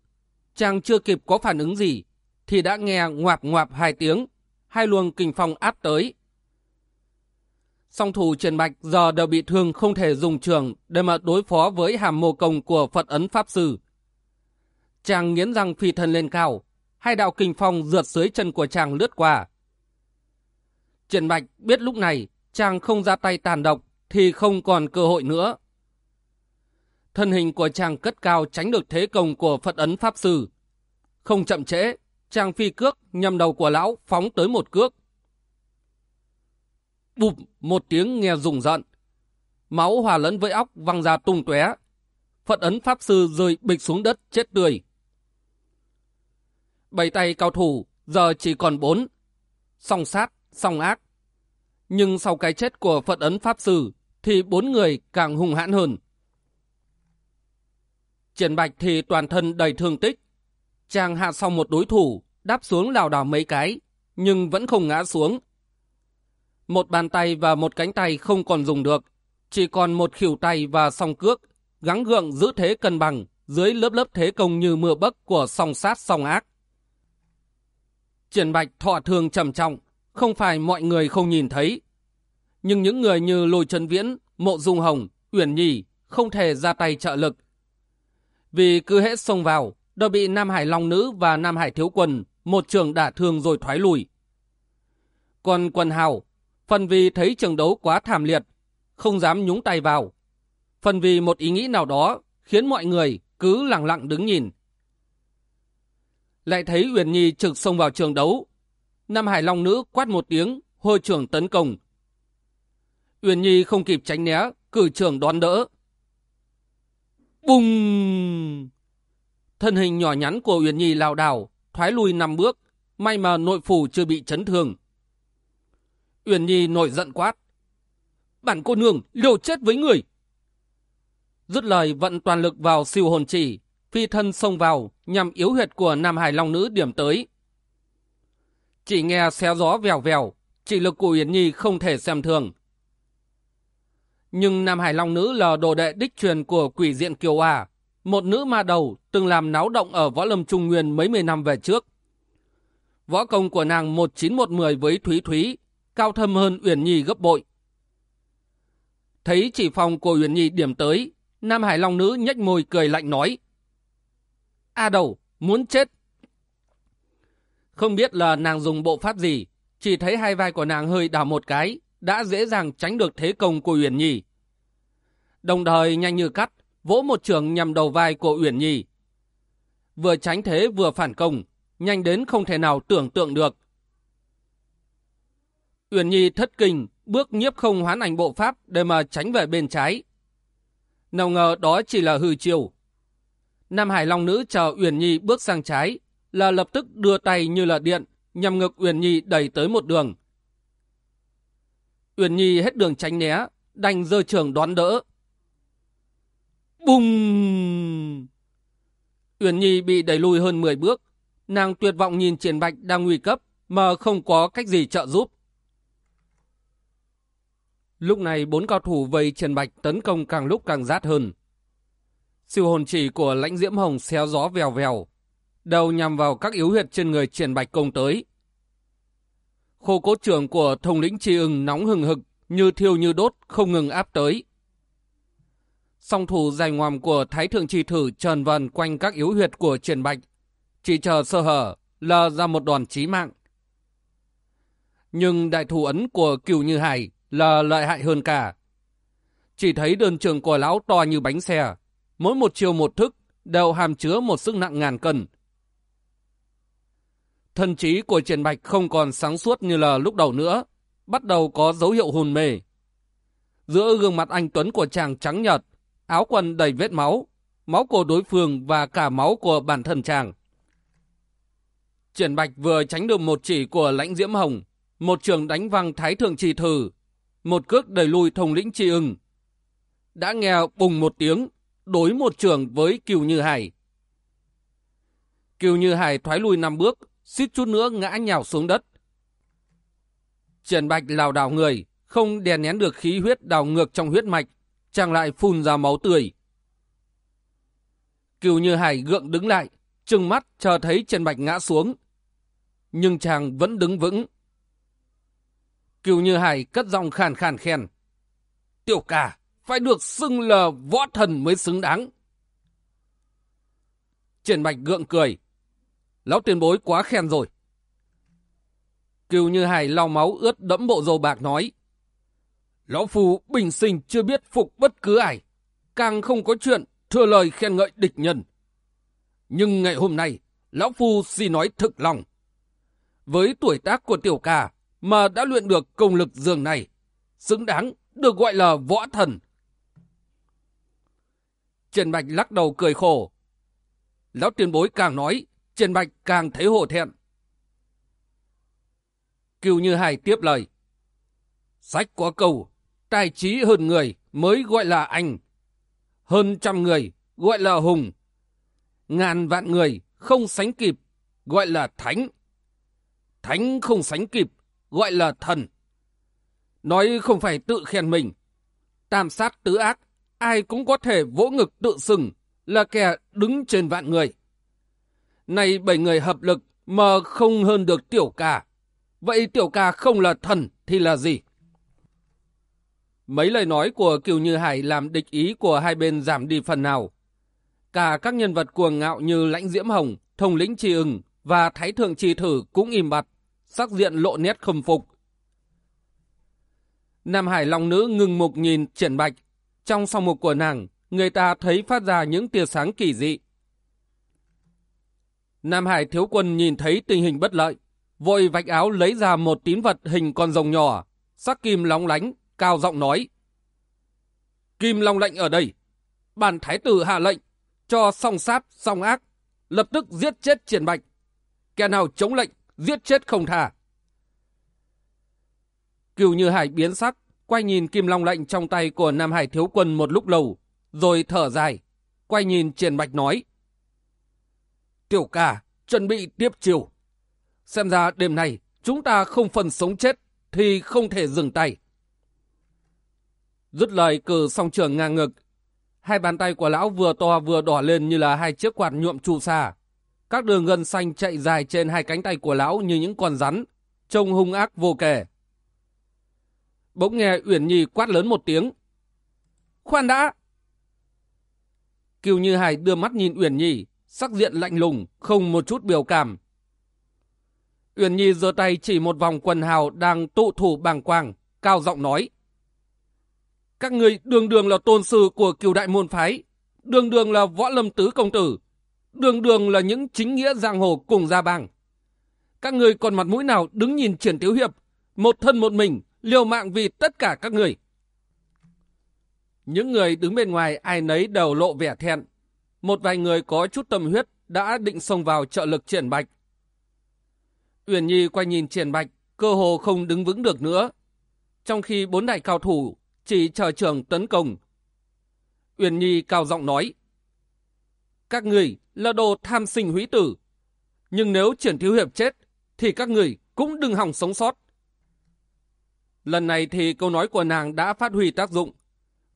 Chàng chưa kịp có phản ứng gì, thì đã nghe ngoạp ngoạp hai tiếng, hai luồng kinh phong áp tới. Song thủ Trần Bạch giờ đều bị thương không thể dùng trường để mà đối phó với hàm mô công của Phật ấn Pháp Sư. Chàng nghiến răng phi thân lên cao, hai đạo kinh phong rượt dưới chân của chàng lướt qua. Trần Bạch biết lúc này chàng không ra tay tàn độc thì không còn cơ hội nữa. Thân hình của chàng cất cao tránh được thế công của Phật ấn Pháp Sư. Không chậm trễ, chàng phi cước nhằm đầu của lão phóng tới một cước. Bụp một tiếng nghe rùng rợn. Máu hòa lẫn với óc văng ra tung tóe. Phật ấn Pháp Sư rơi bịch xuống đất chết tươi. Bảy tay cao thủ giờ chỉ còn bốn. Song sát, song ác. Nhưng sau cái chết của Phật ấn Pháp Sư thì bốn người càng hung hãn hơn. Triển Bạch thì toàn thân đầy thương tích. Chàng hạ xong một đối thủ, đáp xuống lào đảo mấy cái, nhưng vẫn không ngã xuống. Một bàn tay và một cánh tay không còn dùng được, chỉ còn một khỉu tay và song cước, gắng gượng giữ thế cân bằng dưới lớp lớp thế công như mưa bấc của song sát song ác. Triển Bạch thọ thương trầm trọng, không phải mọi người không nhìn thấy. Nhưng những người như Lôi Trần Viễn, Mộ Dung Hồng, Uyển Nhi không thể ra tay trợ lực. Vì cứ hết xông vào, đều bị Nam Hải Long Nữ và Nam Hải Thiếu Quân một trường đả thương rồi thoái lùi. Còn quần hào, phần vì thấy trường đấu quá thảm liệt, không dám nhúng tay vào. Phần vì một ý nghĩ nào đó khiến mọi người cứ lặng lặng đứng nhìn. Lại thấy Uyển Nhi trực xông vào trường đấu. Nam Hải Long Nữ quát một tiếng, hôi trưởng tấn công. Uyển Nhi không kịp tránh né, cử trưởng đón đỡ. Bùng! Thân hình nhỏ nhắn của Uyển Nhi lao đảo, thoái lui năm bước, may mà nội phủ chưa bị chấn thương. Uyển Nhi nổi giận quát. Bản cô nương liều chết với người. Dứt lời vận toàn lực vào siêu hồn chỉ, phi thân xông vào nhằm yếu huyệt của Nam Hải Long Nữ điểm tới. Chỉ nghe xé gió vèo vèo, chỉ lực của Uyển Nhi không thể xem thường. Nhưng Nam Hải Long Nữ là đồ đệ đích truyền của quỷ diện Kiều a một nữ ma đầu từng làm náo động ở Võ Lâm Trung Nguyên mấy mươi năm về trước. Võ công của nàng 19110 với Thúy Thúy, cao thâm hơn Uyển Nhi gấp bội. Thấy chỉ phòng của Uyển Nhi điểm tới, Nam Hải Long Nữ nhếch môi cười lạnh nói. A đầu, muốn chết. Không biết là nàng dùng bộ pháp gì, chỉ thấy hai vai của nàng hơi đảo một cái, đã dễ dàng tránh được thế công của Uyển Nhi. Đồng thời nhanh như cắt, vỗ một trường nhằm đầu vai của Uyển Nhi. Vừa tránh thế vừa phản công, nhanh đến không thể nào tưởng tượng được. Uyển Nhi thất kinh, bước nhiếp không hoán ảnh bộ pháp để mà tránh về bên trái. Nào ngờ đó chỉ là hư chiều. Nam Hải Long Nữ chờ Uyển Nhi bước sang trái, là lập tức đưa tay như là điện, nhằm ngực Uyển Nhi đẩy tới một đường. Uyển Nhi hết đường tránh né, đành rơi trường đón đỡ. Bùng! Uyển Nhi bị đẩy lùi hơn 10 bước. Nàng tuyệt vọng nhìn Triển Bạch đang nguy cấp mà không có cách gì trợ giúp. Lúc này bốn cao thủ vây Triển Bạch tấn công càng lúc càng rát hơn. Siêu hồn chỉ của lãnh diễm hồng xéo gió vèo vèo, đầu nhằm vào các yếu huyệt trên người Triển Bạch công tới. Khô cốt trưởng của thông lĩnh chi ưng nóng hừng hực, như thiêu như đốt, không ngừng áp tới. Song thủ dài ngoằm của Thái Thượng Trì Thử trần vần quanh các yếu huyệt của Triển Bạch, chỉ chờ sơ hở, lờ ra một đòn chí mạng. Nhưng đại thủ ấn của Kiều Như Hải là lợi hại hơn cả. Chỉ thấy đơn trường của lão to như bánh xe, mỗi một chiều một thức đều hàm chứa một sức nặng ngàn cân. Thần trí của Triển Bạch không còn sáng suốt như là lúc đầu nữa, bắt đầu có dấu hiệu hồn mê. Giữa gương mặt anh Tuấn của chàng trắng nhợt, áo quần đầy vết máu, máu của đối phương và cả máu của bản thân chàng. Triển Bạch vừa tránh được một chỉ của lãnh diễm hồng, một trường đánh văng thái thượng trì thử, một cước đẩy lui thông lĩnh tri ưng. Đã nghe bùng một tiếng, đối một trường với Kiều Như Hải. Kiều Như Hải thoái lui năm bước, suýt chút nữa ngã nhào xuống đất. Triển Bạch lào đảo người, không đè nén được khí huyết đào ngược trong huyết mạch, chàng lại phun ra máu tươi. Kiều Như Hải gượng đứng lại, trừng mắt chờ thấy Trần Bạch ngã xuống. Nhưng chàng vẫn đứng vững. Kiều Như Hải cất giọng khàn khàn khen. Tiểu ca, phải được xưng là võ thần mới xứng đáng. Trần Bạch gượng cười. Lão tiền bối quá khen rồi. Kiều Như Hải lau máu ướt đẫm bộ dầu bạc nói. Lão Phu bình sinh chưa biết phục bất cứ ai. Càng không có chuyện thừa lời khen ngợi địch nhân. Nhưng ngày hôm nay, Lão Phu xin nói thực lòng. Với tuổi tác của tiểu ca mà đã luyện được công lực dường này, xứng đáng được gọi là võ thần. Trần Bạch lắc đầu cười khổ. Lão tiền bối càng nói, Trần Bạch càng thấy hổ thẹn. Cựu Như Hải tiếp lời. Sách có câu, tài trí hơn người mới gọi là anh. Hơn trăm người gọi là hùng. Ngàn vạn người không sánh kịp gọi là thánh. Thánh không sánh kịp gọi là thần. Nói không phải tự khen mình. Tam sát tứ ác, ai cũng có thể vỗ ngực tự sừng là kẻ đứng trên vạn người. Này bảy người hợp lực mà không hơn được tiểu ca. Vậy tiểu ca không là thần thì là gì? Mấy lời nói của Kiều Như Hải làm địch ý của hai bên giảm đi phần nào. Cả các nhân vật cuồng ngạo như Lãnh Diễm Hồng, Thông lĩnh Tri ưng và Thái Thượng Tri Thử cũng im bặt, sắc diện lộ nét khâm phục. Nam Hải Long Nữ ngừng mục nhìn triển bạch. Trong song mục của nàng, người ta thấy phát ra những tia sáng kỳ dị. Nam Hải Thiếu Quân nhìn thấy tình hình bất lợi, vội vạch áo lấy ra một tín vật hình con rồng nhỏ, sắc kim lóng lánh, cao giọng nói. Kim Long lệnh ở đây. Bản thái tử hạ lệnh, cho song sát, song ác, lập tức giết chết triển bạch. Kẻ nào chống lệnh, giết chết không thả. Kiều Như Hải biến sắc, quay nhìn Kim Long lệnh trong tay của Nam Hải Thiếu Quân một lúc lâu, rồi thở dài, quay nhìn triển bạch nói. Tiểu ca, chuẩn bị tiếp chiều. Xem ra đêm nay chúng ta không phần sống chết thì không thể dừng tay. Dứt lời cử song trường ngang ngực. Hai bàn tay của lão vừa to vừa đỏ lên như là hai chiếc quạt nhuộm chu sa. Các đường gân xanh chạy dài trên hai cánh tay của lão như những con rắn, trông hung ác vô kể. Bỗng nghe Uyển Nhi quát lớn một tiếng. Khoan đã! Kiều Như Hải đưa mắt nhìn Uyển Nhi, sắc diện lạnh lùng, không một chút biểu cảm. Uyển Nhi giơ tay chỉ một vòng quần hào đang tụ thủ bàng quang, cao giọng nói. Các người đường đường là tôn sư của kiều đại môn phái, đường đường là võ lâm tứ công tử, đường đường là những chính nghĩa giang hồ cùng gia bang. Các người còn mặt mũi nào đứng nhìn triển tiếu hiệp, một thân một mình, liều mạng vì tất cả các người. Những người đứng bên ngoài ai nấy đều lộ vẻ thẹn. Một vài người có chút tâm huyết đã định xông vào trợ lực triển bạch. Uyển Nhi quay nhìn triển bạch, cơ hồ không đứng vững được nữa. Trong khi bốn đại cao thủ chỉ chờ trường tấn công. Uyển Nhi cao giọng nói, các người là đồ tham sinh hủy tử, nhưng nếu triển thiếu hiệp chết, thì các người cũng đừng hòng sống sót. Lần này thì câu nói của nàng đã phát huy tác dụng.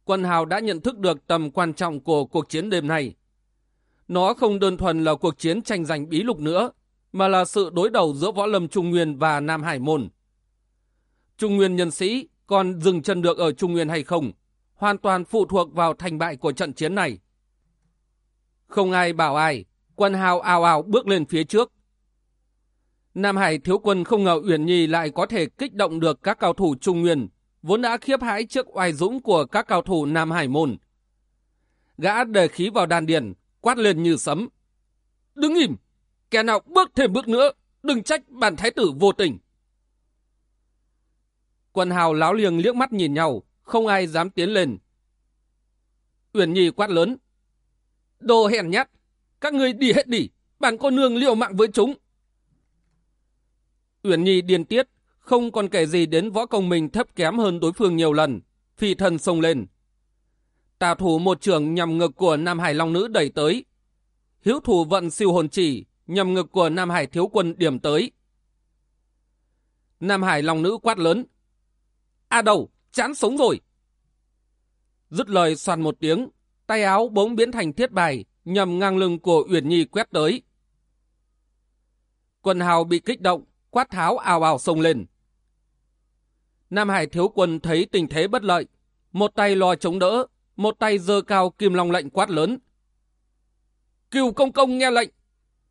Quân hào đã nhận thức được tầm quan trọng của cuộc chiến đêm này. Nó không đơn thuần là cuộc chiến tranh giành bí lục nữa, mà là sự đối đầu giữa võ lâm Trung Nguyên và Nam Hải Môn. Trung Nguyên nhân sĩ còn dừng chân được ở Trung Nguyên hay không, hoàn toàn phụ thuộc vào thành bại của trận chiến này. Không ai bảo ai, quân hào ào ào bước lên phía trước. Nam Hải thiếu quân không ngờ Uyển Nhi lại có thể kích động được các cao thủ Trung Nguyên, vốn đã khiếp hãi trước oai dũng của các cao thủ Nam Hải môn. Gã đề khí vào đàn điền, quát lên như sấm. Đứng im! Kẻ nào bước thêm bước nữa, đừng trách bản thái tử vô tình. quần hào láo liêng liếc mắt nhìn nhau, không ai dám tiến lên. Uyển Nhi quát lớn. Đồ hèn nhát, các ngươi đi hết đi, bản cô nương liều mạng với chúng. Uyển Nhi điên tiết, không còn kể gì đến võ công mình thấp kém hơn đối phương nhiều lần, phi thân xông lên. Tà thủ một trường nhằm ngực của Nam Hải Long Nữ đẩy tới. Hiếu thủ vận siêu hồn chỉ nhằm ngực của Nam Hải Thiếu Quân điểm tới. Nam Hải Long Nữ quát lớn. A đầu, chán sống rồi. Dứt lời soàn một tiếng, tay áo bỗng biến thành thiết bài, nhằm ngang lưng của Uyển Nhi quét tới. Quần hào bị kích động, quát tháo ào ào sông lên. Nam Hải thiếu quân thấy tình thế bất lợi, một tay lo chống đỡ, một tay giơ cao kim long lệnh quát lớn. Kiều công công nghe lệnh,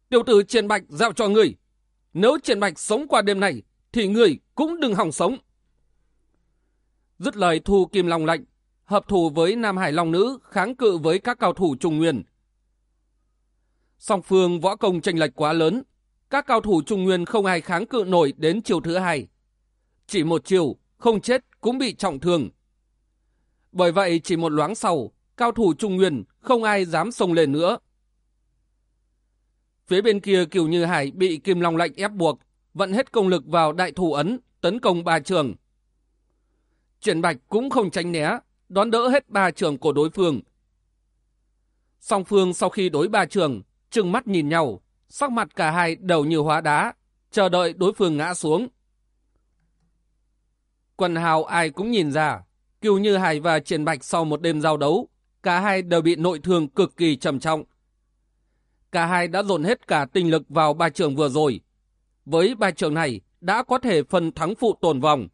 tiểu tử triển bạch giao cho người. Nếu triển bạch sống qua đêm này, thì người cũng đừng hỏng sống. Dứt lời thu kim long lệnh, hợp thủ với Nam Hải Long Nữ kháng cự với các cao thủ Trung Nguyên. Song phương võ công tranh lệch quá lớn, các cao thủ Trung Nguyên không ai kháng cự nổi đến chiều thứ hai. Chỉ một chiều, không chết cũng bị trọng thương. Bởi vậy chỉ một loáng sau, cao thủ Trung Nguyên không ai dám xông lên nữa. Phía bên kia Kiều Như Hải bị Kim Long lạnh ép buộc, vận hết công lực vào đại thủ ấn, tấn công ba trường. Triển Bạch cũng không tránh né, đón đỡ hết ba trường của đối phương. Song phương sau khi đối ba trường, trừng mắt nhìn nhau, sắc mặt cả hai đầu như hóa đá, chờ đợi đối phương ngã xuống. Quần hào ai cũng nhìn ra, Kiều Như Hải và Triển Bạch sau một đêm giao đấu, cả hai đều bị nội thương cực kỳ trầm trọng. Cả hai đã dồn hết cả tinh lực vào ba trường vừa rồi. Với ba trường này đã có thể phân thắng phụ tồn vòng.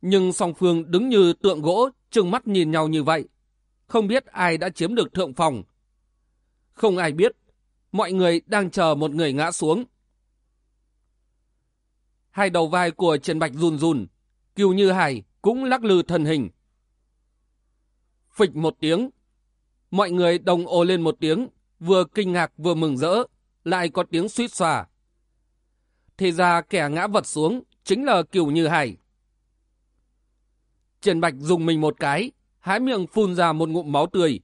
Nhưng song phương đứng như tượng gỗ, trừng mắt nhìn nhau như vậy. Không biết ai đã chiếm được thượng phòng. Không ai biết, mọi người đang chờ một người ngã xuống. Hai đầu vai của Trần Bạch run run, Kiều Như Hải cũng lắc lư thân hình. Phịch một tiếng, mọi người đồng ồ lên một tiếng, vừa kinh ngạc vừa mừng rỡ, lại có tiếng suýt xòa. Thì ra kẻ ngã vật xuống chính là Kiều Như Hải. Trần Bạch dùng mình một cái, hái miệng phun ra một ngụm máu tươi.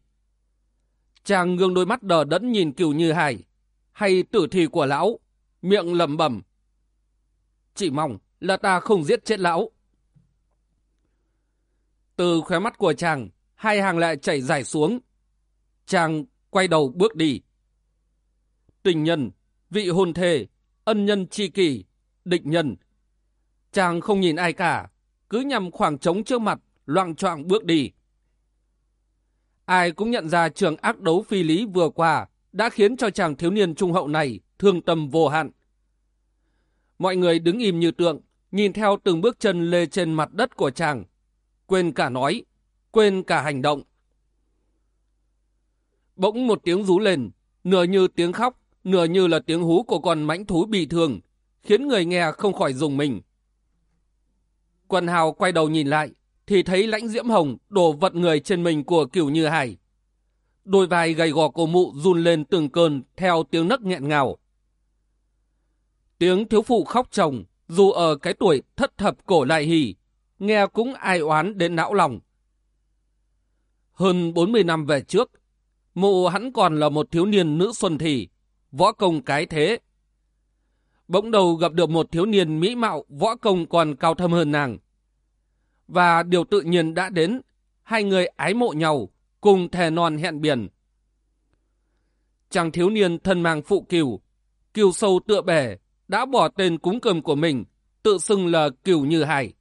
Chàng ngương đôi mắt đờ đẫn nhìn cửu Như Hải, hay tử thi của lão, miệng lẩm bẩm. Chỉ mong là ta không giết chết lão. Từ khóe mắt của chàng, hai hàng lệ chảy dài xuống. Chàng quay đầu bước đi. Tình nhân, vị hôn thề, ân nhân chi kỷ, định nhân. Chàng không nhìn ai cả, cứ nhằm khoảng trống trước mặt, loạn trọng bước đi. Ai cũng nhận ra trường ác đấu phi lý vừa qua đã khiến cho chàng thiếu niên trung hậu này thương tâm vô hạn. Mọi người đứng im như tượng, nhìn theo từng bước chân lê trên mặt đất của chàng. Quên cả nói, quên cả hành động. Bỗng một tiếng rú lên, nửa như tiếng khóc, nửa như là tiếng hú của con mãnh thú bị thương, khiến người nghe không khỏi dùng mình. Quần hào quay đầu nhìn lại, thì thấy lãnh diễm hồng đổ vật người trên mình của cửu như hải. Đôi vai gầy gò của mụ run lên từng cơn theo tiếng nấc nghẹn ngào. Tiếng thiếu phụ khóc chồng, dù ở cái tuổi thất thập cổ lại hỉ, nghe cũng ai oán đến não lòng. Hơn 40 năm về trước, mụ hắn còn là một thiếu niên nữ xuân thị, võ công cái thế. Bỗng đầu gặp được một thiếu niên mỹ mạo võ công còn cao thâm hơn nàng. Và điều tự nhiên đã đến, hai người ái mộ nhau, cùng thề non hẹn biển. Chàng thiếu niên thân mang phụ kiều, kiều sâu tựa bể, đã bỏ tên cúng cơm của mình, tự xưng là kiều như hải.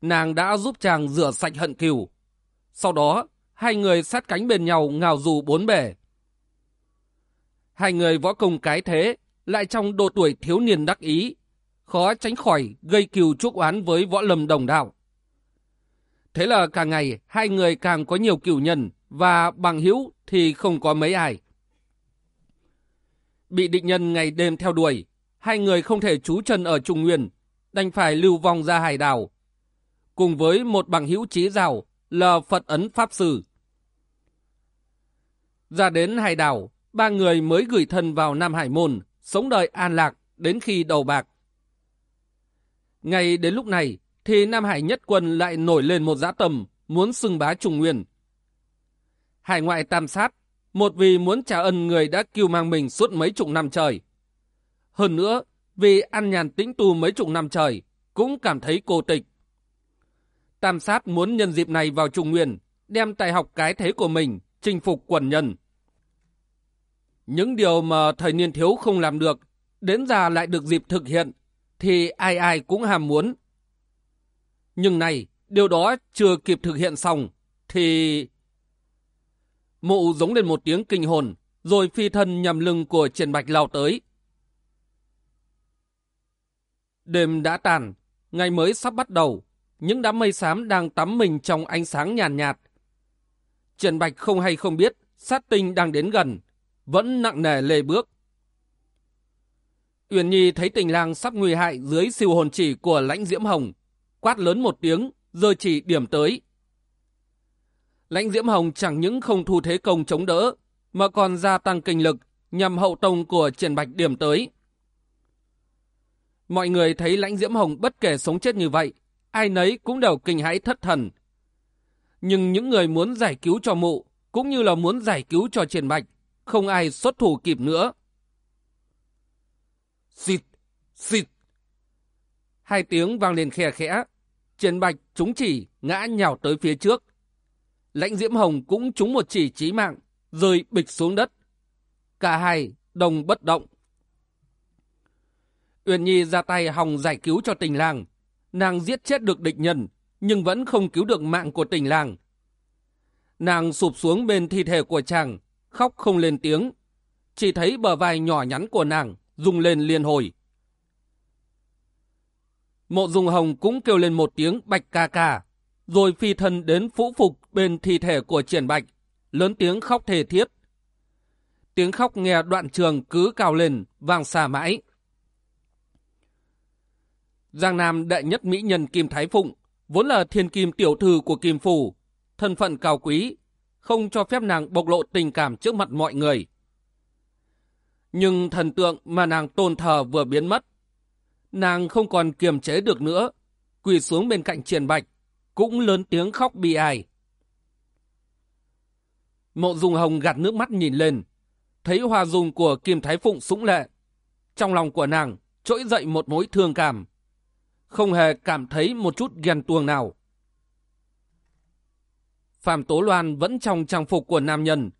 Nàng đã giúp chàng rửa sạch hận kiều. Sau đó, hai người sát cánh bên nhau ngào dù bốn bể. Hai người võ công cái thế, lại trong độ tuổi thiếu niên đắc ý, khó tránh khỏi gây kiều chuốc oán với võ lâm đồng đạo. Thế là càng ngày hai người càng có nhiều cửu nhân và bằng hữu thì không có mấy ai. Bị địch nhân ngày đêm theo đuổi, hai người không thể trú chân ở Trung Nguyên, đành phải lưu vong ra hải đảo. Cùng với một bằng hữu trí giàu là Phật Ấn Pháp Sư. Ra đến hải đảo, ba người mới gửi thân vào Nam Hải Môn, sống đời an lạc đến khi đầu bạc. Ngay đến lúc này, thì Nam Hải nhất quân lại nổi lên một dã tầm, muốn xưng bá Trung Nguyên. Hải ngoại tam sát, một vì muốn trả ân người đã cứu mang mình suốt mấy chục năm trời. Hơn nữa, vì ăn nhàn tĩnh tu mấy chục năm trời, cũng cảm thấy cô tịch. Tam sát muốn nhân dịp này vào Trung Nguyên, đem tài học cái thế của mình, chinh phục quần nhân. Những điều mà thời niên thiếu không làm được, đến già lại được dịp thực hiện, thì ai ai cũng ham muốn. Nhưng này, điều đó chưa kịp thực hiện xong, thì... Mụ giống lên một tiếng kinh hồn, rồi phi thân nhằm lưng của Triển Bạch lao tới. Đêm đã tàn, ngày mới sắp bắt đầu, những đám mây xám đang tắm mình trong ánh sáng nhàn nhạt, nhạt. Triển Bạch không hay không biết, sát tinh đang đến gần, vẫn nặng nề lê bước. Uyển Nhi thấy tình lang sắp nguy hại dưới siêu hồn chỉ của lãnh diễm hồng, quát lớn một tiếng, rơi chỉ điểm tới. Lãnh diễm hồng chẳng những không thu thế công chống đỡ, mà còn gia tăng kinh lực nhằm hậu tông của triển bạch điểm tới. Mọi người thấy lãnh diễm hồng bất kể sống chết như vậy, ai nấy cũng đều kinh hãi thất thần. Nhưng những người muốn giải cứu cho mụ, cũng như là muốn giải cứu cho triển bạch, không ai xuất thủ kịp nữa. Xịt, xịt. Hai tiếng vang lên khe khẽ. trần bạch chúng chỉ ngã nhào tới phía trước. Lãnh Diễm Hồng cũng trúng một chỉ chí mạng, rơi bịch xuống đất. Cả hai đồng bất động. Uyển Nhi ra tay hòng giải cứu cho tình làng. Nàng giết chết được địch nhân, nhưng vẫn không cứu được mạng của tình làng. Nàng sụp xuống bên thi thể của chàng, khóc không lên tiếng. Chỉ thấy bờ vai nhỏ nhắn của nàng rung lên liên hồi. Mộ Dung Hồng cũng kêu lên một tiếng bạch ca ca, rồi phi thân đến phũ phục bên thi thể của triển bạch, lớn tiếng khóc thề thiết. Tiếng khóc nghe đoạn trường cứ cao lên, vang xa mãi. Giang Nam đệ nhất mỹ nhân Kim Thái Phụng, vốn là thiên kim tiểu thư của Kim Phủ, thân phận cao quý, không cho phép nàng bộc lộ tình cảm trước mặt mọi người. Nhưng thần tượng mà nàng tôn thờ vừa biến mất. Nàng không còn kiềm chế được nữa, quỳ xuống bên cạnh triển bạch, cũng lớn tiếng khóc bi ai. Mộ Dung Hồng gạt nước mắt nhìn lên, thấy hoa dung của Kim Thái Phụng sũng lệ. Trong lòng của nàng trỗi dậy một mối thương cảm, không hề cảm thấy một chút ghen tuông nào. Phạm Tố Loan vẫn trong trang phục của nam nhân.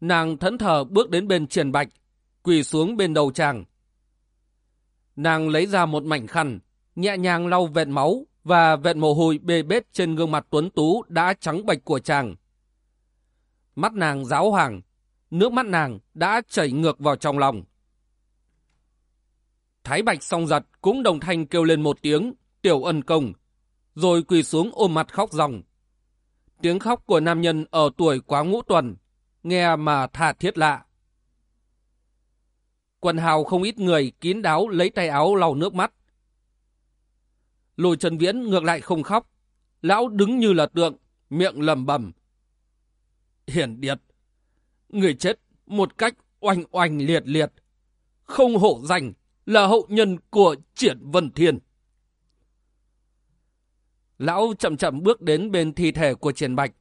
Nàng thẫn thờ bước đến bên triển bạch, quỳ xuống bên đầu chàng. Nàng lấy ra một mảnh khăn, nhẹ nhàng lau vẹn máu và vẹn mồ hôi bê bết trên gương mặt tuấn tú đã trắng bạch của chàng. Mắt nàng giáo hoàng, nước mắt nàng đã chảy ngược vào trong lòng. Thái Bạch song giật cũng đồng thanh kêu lên một tiếng, tiểu ân công, rồi quỳ xuống ôm mặt khóc ròng. Tiếng khóc của nam nhân ở tuổi quá ngũ tuần, nghe mà tha thiết lạ. Quần hào không ít người kín đáo lấy tay áo lau nước mắt. Lùi Trần Viễn ngược lại không khóc. Lão đứng như là tượng, miệng lầm bầm. Hiển điệt, người chết một cách oanh oanh liệt liệt. Không hổ danh là hậu nhân của triển vân thiên. Lão chậm chậm bước đến bên thi thể của triển bạch.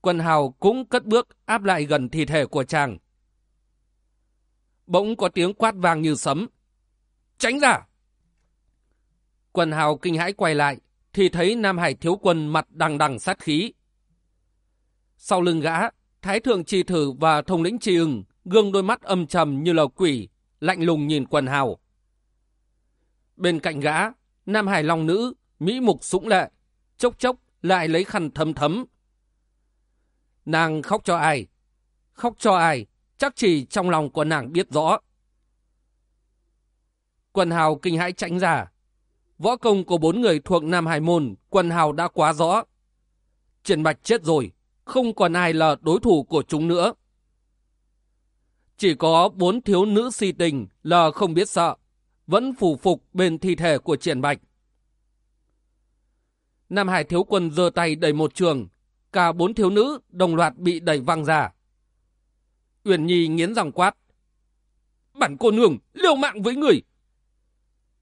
Quần hào cũng cất bước áp lại gần thi thể của chàng. Bỗng có tiếng quát vang như sấm. Tránh ra! quần hào kinh hãi quay lại, thì thấy Nam Hải thiếu quân mặt đằng đằng sát khí. Sau lưng gã, Thái thượng trì thử và thông lĩnh trì ưng, gương đôi mắt âm trầm như là quỷ, lạnh lùng nhìn quần hào. Bên cạnh gã, Nam Hải Long Nữ, Mỹ Mục sũng lệ, chốc chốc lại lấy khăn thấm thấm. Nàng khóc cho ai? Khóc cho ai? Chắc chỉ trong lòng của nàng biết rõ. Quần hào kinh hãi tránh ra. Võ công của bốn người thuộc Nam Hải Môn, quần hào đã quá rõ. Triển Bạch chết rồi, không còn ai là đối thủ của chúng nữa. Chỉ có bốn thiếu nữ si tình là không biết sợ, vẫn phủ phục bên thi thể của triển bạch. Nam Hải thiếu quân giơ tay đẩy một trường, cả bốn thiếu nữ đồng loạt bị đẩy văng ra. Uyển Nhi nghiến răng quát. Bản cô nương, liều mạng với người.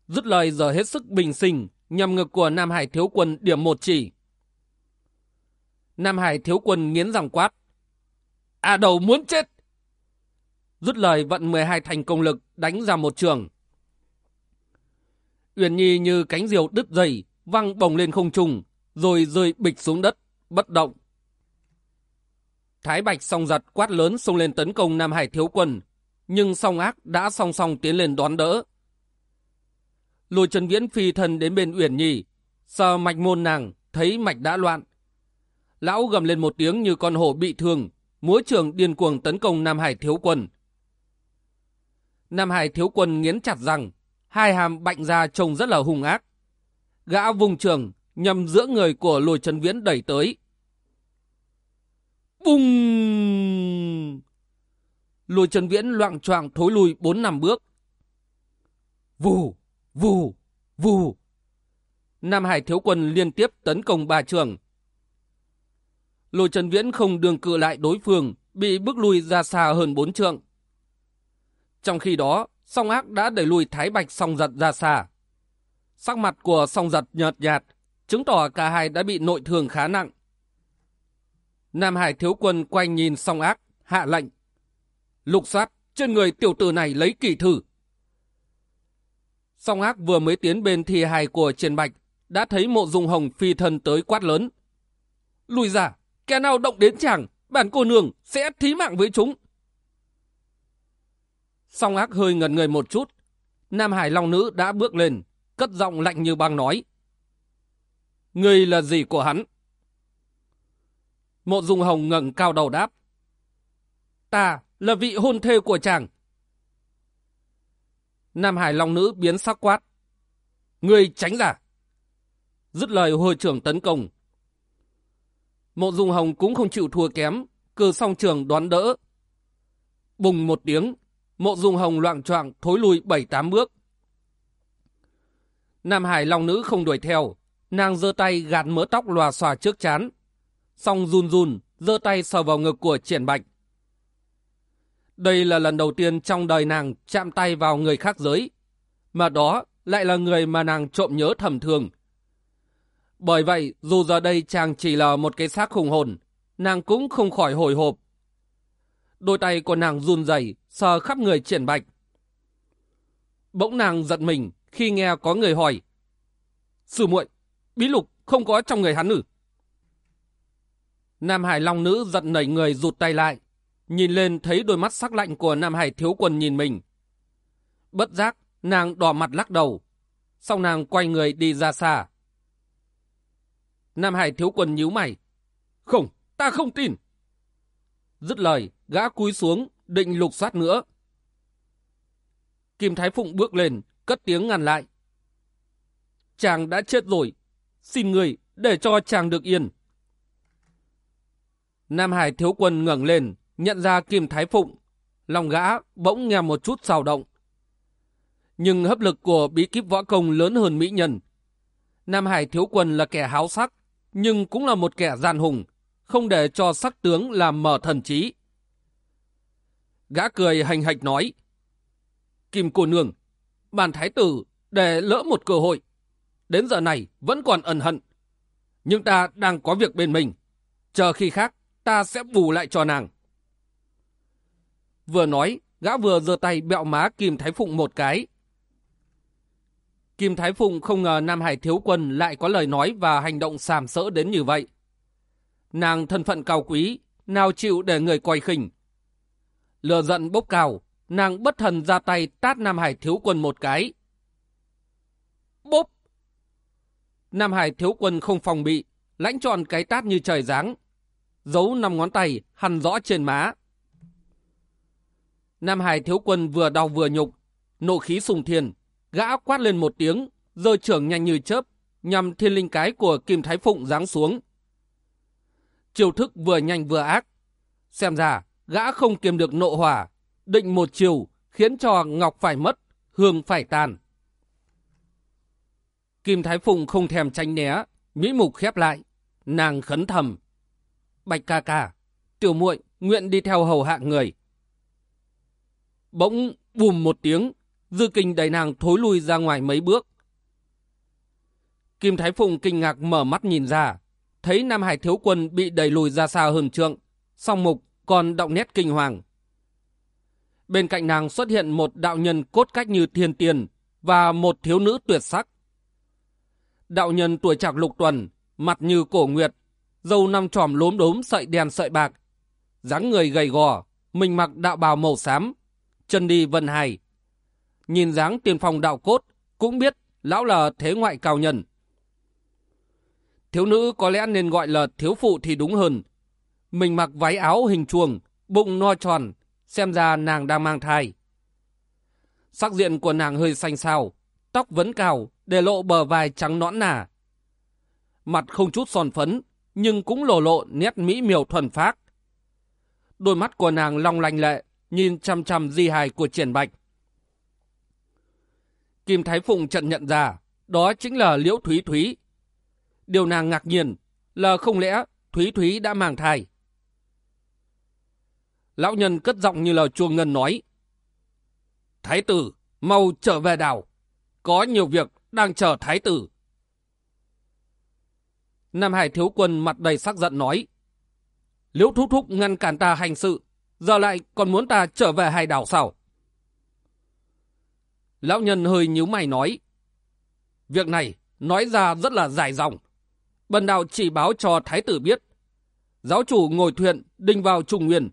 Dứt lời giờ hết sức bình sinh, nhằm ngực của Nam Hải thiếu quân điểm một chỉ. Nam Hải thiếu quân nghiến răng quát. À đầu muốn chết. Dứt lời vận 12 thành công lực đánh ra một trường. Uyển Nhi như cánh diều đứt dây, văng bồng lên không trung, rồi rơi bịch xuống đất, bất động. Thái Bạch song giật quát lớn xông lên tấn công Nam Hải thiếu quân, nhưng song ác đã song song tiến lên đón đỡ. Lùi Trần Viễn phi thân đến bên Uyển Nhi, sờ mạch môn nàng, thấy mạch đã loạn. Lão gầm lên một tiếng như con hổ bị thương, múa trường điên cuồng tấn công Nam Hải thiếu quân. Nam Hải thiếu quân nghiến chặt răng, hai hàm bạnh ra trông rất là hung ác. Gã vùng trường nhằm giữa người của lùi Trần Viễn đẩy tới. Bùng! Lùi Trần Viễn loạn choạng thối lùi bốn năm bước. Vù! Vù! Vù! Nam Hải thiếu quân liên tiếp tấn công ba trường. Lùi Trần Viễn không đường cự lại đối phương, bị bước lùi ra xa hơn bốn trượng. Trong khi đó, song ác đã đẩy lùi Thái Bạch song giật ra xa. Sắc mặt của song giật nhợt nhạt, chứng tỏ cả hai đã bị nội thương khá nặng. Nam Hải thiếu quân quay nhìn song ác, hạ lệnh. Lục soát, trên người tiểu tử này lấy kỳ thử. Song ác vừa mới tiến bên thi hài của Triền Bạch, đã thấy mộ dung hồng phi thân tới quát lớn. Lùi ra, kẻ nào động đến chàng, bản cô nương sẽ thí mạng với chúng. Song ác hơi ngẩn người một chút. Nam Hải Long Nữ đã bước lên, cất giọng lạnh như băng nói. Người là gì của hắn? Mộ Dung Hồng ngẩng cao đầu đáp. Ta là vị hôn thê của chàng. Nam Hải Long Nữ biến sắc quát. Người tránh ra. Dứt lời hồi trưởng tấn công. Mộ Dung Hồng cũng không chịu thua kém, cử song trường đoán đỡ. Bùng một tiếng, mộ Dung Hồng loạn choạng thối lùi bảy tám bước. Nam Hải Long Nữ không đuổi theo, nàng giơ tay gạt mớ tóc lòa xòa trước chán. Xong run run, giơ tay sờ vào ngực của triển bạch. Đây là lần đầu tiên trong đời nàng chạm tay vào người khác giới, mà đó lại là người mà nàng trộm nhớ thầm thường. Bởi vậy, dù giờ đây chàng chỉ là một cái xác khủng hồn, nàng cũng không khỏi hồi hộp. Đôi tay của nàng run rẩy sờ khắp người triển bạch. Bỗng nàng giật mình khi nghe có người hỏi. Sư muội, bí lục không có trong người hắn ư? Nam Hải Long Nữ giận nảy người rụt tay lại, nhìn lên thấy đôi mắt sắc lạnh của Nam Hải Thiếu Quân nhìn mình. Bất giác, nàng đỏ mặt lắc đầu, sau nàng quay người đi ra xa. Nam Hải Thiếu Quân nhíu mày. Không, ta không tin. Dứt lời, gã cúi xuống, định lục soát nữa. Kim Thái Phụng bước lên, cất tiếng ngăn lại. Chàng đã chết rồi, xin người để cho chàng được yên. Nam Hải thiếu quân ngẩng lên, nhận ra Kim Thái Phụng. Lòng gã bỗng nghe một chút xào động. Nhưng hấp lực của bí kíp võ công lớn hơn mỹ nhân. Nam Hải thiếu quân là kẻ háo sắc, nhưng cũng là một kẻ gian hùng, không để cho sắc tướng làm mở thần trí. Gã cười hành hạch nói, Kim cô nương, bản thái tử để lỡ một cơ hội. Đến giờ này vẫn còn ẩn hận. Nhưng ta đang có việc bên mình. Chờ khi khác, ta sẽ bù lại cho nàng. Vừa nói, gã vừa giơ tay bẹo má Kim Thái Phụng một cái. Kim Thái Phụng không ngờ Nam Hải Thiếu Quân lại có lời nói và hành động sàm sỡ đến như vậy. Nàng thân phận cao quý, nào chịu để người coi khinh. Lừa giận bốc cao, nàng bất thần ra tay tát Nam Hải Thiếu Quân một cái. Bốp! Nam Hải Thiếu Quân không phòng bị, lãnh tròn cái tát như trời giáng, dấu năm ngón tay hằn rõ trên má. Nam Hải thiếu quân vừa đau vừa nhục, nộ khí sùng thiên, gã quát lên một tiếng, rơi trưởng nhanh như chớp, nhằm thiên linh cái của Kim Thái Phụng giáng xuống. Chiêu thức vừa nhanh vừa ác. Xem ra, gã không kiềm được nộ hỏa, định một chiều khiến cho ngọc phải mất, hương phải tàn. Kim Thái Phụng không thèm tránh né, mỹ mục khép lại, nàng khấn thầm. Bạch ca ca, tiểu muội nguyện đi theo hầu hạ người. Bỗng bùm một tiếng, dư kinh đẩy nàng thối lui ra ngoài mấy bước. Kim Thái Phụng kinh ngạc mở mắt nhìn ra, thấy Nam Hải thiếu quân bị đẩy lùi ra xa hơn trượng, song mục còn động nét kinh hoàng. Bên cạnh nàng xuất hiện một đạo nhân cốt cách như thiên tiền và một thiếu nữ tuyệt sắc. Đạo nhân tuổi trạc lục tuần, mặt như cổ nguyệt, dâu năm tròm lốm đốm sợi đèn sợi bạc, dáng người gầy gò, mình mặc đạo bào màu xám, chân đi vân hài. Nhìn dáng tiền phòng đạo cốt, cũng biết lão là thế ngoại cao nhân. Thiếu nữ có lẽ nên gọi là thiếu phụ thì đúng hơn. Mình mặc váy áo hình chuồng, bụng no tròn, xem ra nàng đang mang thai. Sắc diện của nàng hơi xanh xao, tóc vấn cao, để lộ bờ vai trắng nõn nà. Mặt không chút son phấn, nhưng cũng lộ lộ nét mỹ miều thuần phác. Đôi mắt của nàng long lanh lệ, nhìn chăm chăm di hài của triển bạch. Kim Thái Phụng trận nhận ra, đó chính là Liễu Thúy Thúy. Điều nàng ngạc nhiên là không lẽ Thúy Thúy đã mang thai. Lão nhân cất giọng như là chuông ngân nói. Thái tử, mau trở về đảo. Có nhiều việc đang chờ thái tử. Nam Hải thiếu quân mặt đầy sắc giận nói. Liễu thúc thúc ngăn cản ta hành sự, giờ lại còn muốn ta trở về hải đảo sao? Lão nhân hơi nhíu mày nói. Việc này nói ra rất là dài dòng. Bần đạo chỉ báo cho thái tử biết. Giáo chủ ngồi thuyền đinh vào trùng nguyên,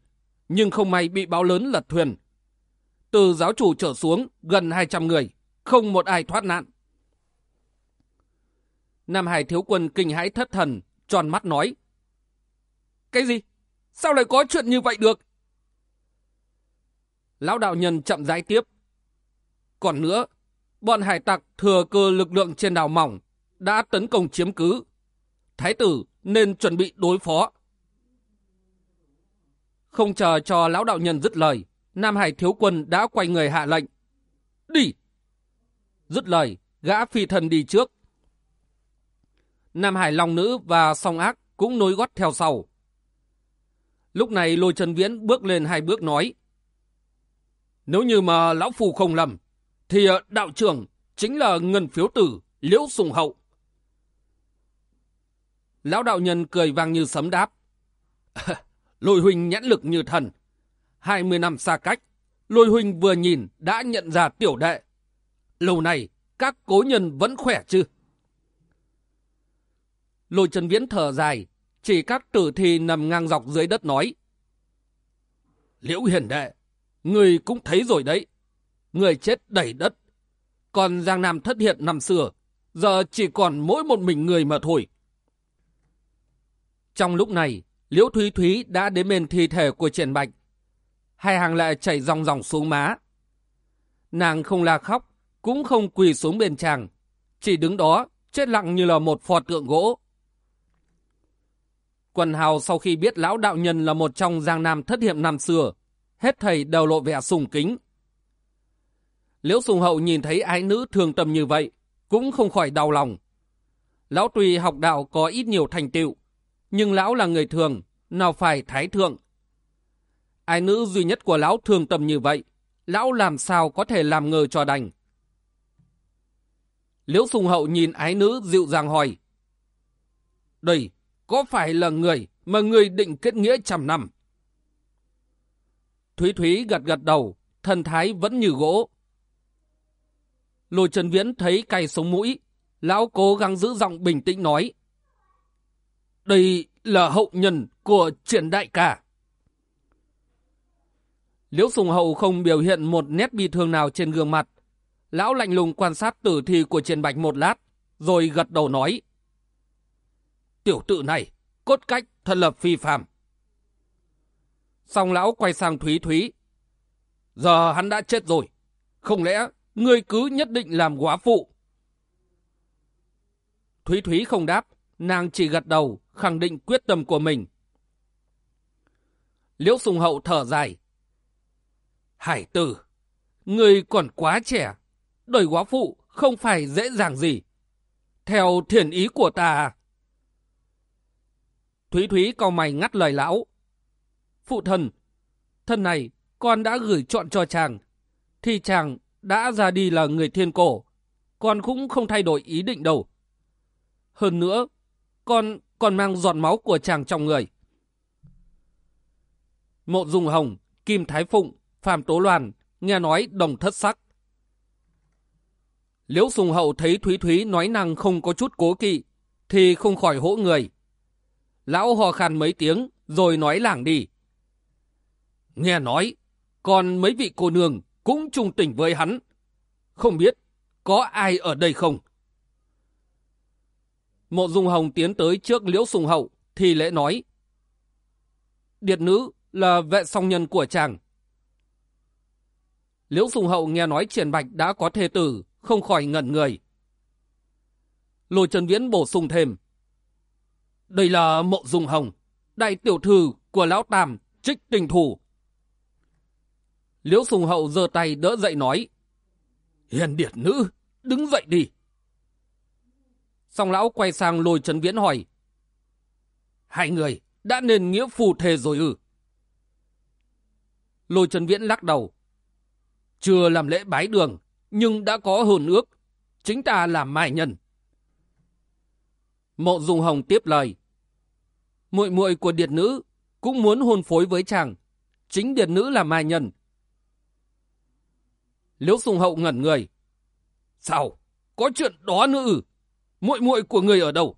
nhưng không may bị báo lớn lật thuyền. Từ giáo chủ trở xuống gần 200 người, không một ai thoát nạn. Nam Hải thiếu quân kinh hãi thất thần, tròn mắt nói. Cái gì? Sao lại có chuyện như vậy được? Lão đạo nhân chậm rãi tiếp. Còn nữa, bọn hải tặc thừa cơ lực lượng trên đảo mỏng đã tấn công chiếm cứ. Thái tử nên chuẩn bị đối phó. Không chờ cho lão đạo nhân dứt lời, Nam Hải thiếu quân đã quay người hạ lệnh. Đi! Dứt lời, gã phi thần đi trước. Nam Hải Long Nữ và Song Ác cũng nối gót theo sau. Lúc này Lôi Trần Viễn bước lên hai bước nói. Nếu như mà lão phù không lầm, thì ờ, đạo trưởng chính là ngân phiếu tử Liễu Sùng Hậu. Lão đạo nhân cười vang như sấm đáp. [LAUGHS] lôi huynh nhãn lực như thần. 20 năm xa cách, lôi huynh vừa nhìn đã nhận ra tiểu đệ. Lâu này, các cố nhân vẫn khỏe chứ? Lôi chân viễn thở dài, chỉ các tử thi nằm ngang dọc dưới đất nói. Liễu hiền đệ, người cũng thấy rồi đấy. Người chết đầy đất. Còn Giang Nam thất hiện năm xưa, giờ chỉ còn mỗi một mình người mà thôi. Trong lúc này, Liễu Thúy Thúy đã đến bên thi thể của Triển Bạch. Hai hàng lệ chảy ròng ròng xuống má. Nàng không la khóc, cũng không quỳ xuống bên chàng. Chỉ đứng đó, chết lặng như là một phò tượng gỗ. Quần hào sau khi biết lão đạo nhân là một trong giang nam thất hiểm năm xưa, hết thầy đều lộ vẻ sùng kính. Liễu sùng hậu nhìn thấy ái nữ thường tầm như vậy, cũng không khỏi đau lòng. Lão tuy học đạo có ít nhiều thành tựu, nhưng lão là người thường, nào phải thái thượng. Ái nữ duy nhất của lão thường tầm như vậy, lão làm sao có thể làm ngờ cho đành. Liễu sùng hậu nhìn ái nữ dịu dàng hỏi. Đây, có phải là người mà người định kết nghĩa trăm năm? Thúy Thúy gật gật đầu, thần thái vẫn như gỗ. Lôi Trần Viễn thấy cay sống mũi, lão cố gắng giữ giọng bình tĩnh nói. Đây là hậu nhân của triển đại ca. Liễu Sùng Hậu không biểu hiện một nét bi thương nào trên gương mặt. Lão lạnh lùng quan sát tử thi của triển bạch một lát, rồi gật đầu nói. Tiểu tự này, cốt cách thật là phi phàm. Xong lão quay sang Thúy Thúy. Giờ hắn đã chết rồi. Không lẽ ngươi cứ nhất định làm quá phụ? Thúy Thúy không đáp, nàng chỉ gật đầu, khẳng định quyết tâm của mình. Liễu Sùng Hậu thở dài. Hải tử, người còn quá trẻ, đời quá phụ không phải dễ dàng gì. Theo thiền ý của ta... Thúy Thúy cau mày ngắt lời lão. Phụ thân, thân này con đã gửi chọn cho chàng, thì chàng đã ra đi là người thiên cổ, con cũng không thay đổi ý định đâu. Hơn nữa, con còn mang giọt máu của chàng trong người. Mộ Dung Hồng, Kim Thái Phụng, Phạm Tố Loan nghe nói đồng thất sắc. Liễu Sùng Hậu thấy Thúy Thúy nói năng không có chút cố kỵ, thì không khỏi hỗ người. Lão hò khan mấy tiếng, rồi nói làng đi. Nghe nói, còn mấy vị cô nương cũng trung tình với hắn. Không biết có ai ở đây không? Mộ Dung Hồng tiến tới trước Liễu Sùng Hậu thì lễ nói. Điệt nữ là vệ song nhân của chàng. Liễu Sùng Hậu nghe nói Triển Bạch đã có thê tử, không khỏi ngẩn người. Lôi Trần Viễn bổ sung thêm. Đây là Mộ Dung Hồng, đại tiểu thư của Lão Tam, trích tình thủ. Liễu Sùng Hậu giơ tay đỡ dậy nói. Hiền điệt nữ, đứng dậy đi. Xong lão quay sang lôi Trần Viễn hỏi. Hai người đã nên nghĩa phù thề rồi ư? Lôi Trần Viễn lắc đầu. Chưa làm lễ bái đường, nhưng đã có hồn ước. Chính ta là mai nhân. Mộ Dung Hồng tiếp lời. muội muội của điệt nữ cũng muốn hôn phối với chàng. Chính điệt nữ là mai nhân. Liễu Sùng Hậu ngẩn người. Sao? Có chuyện đó nữa ư? muội muội của người ở đâu?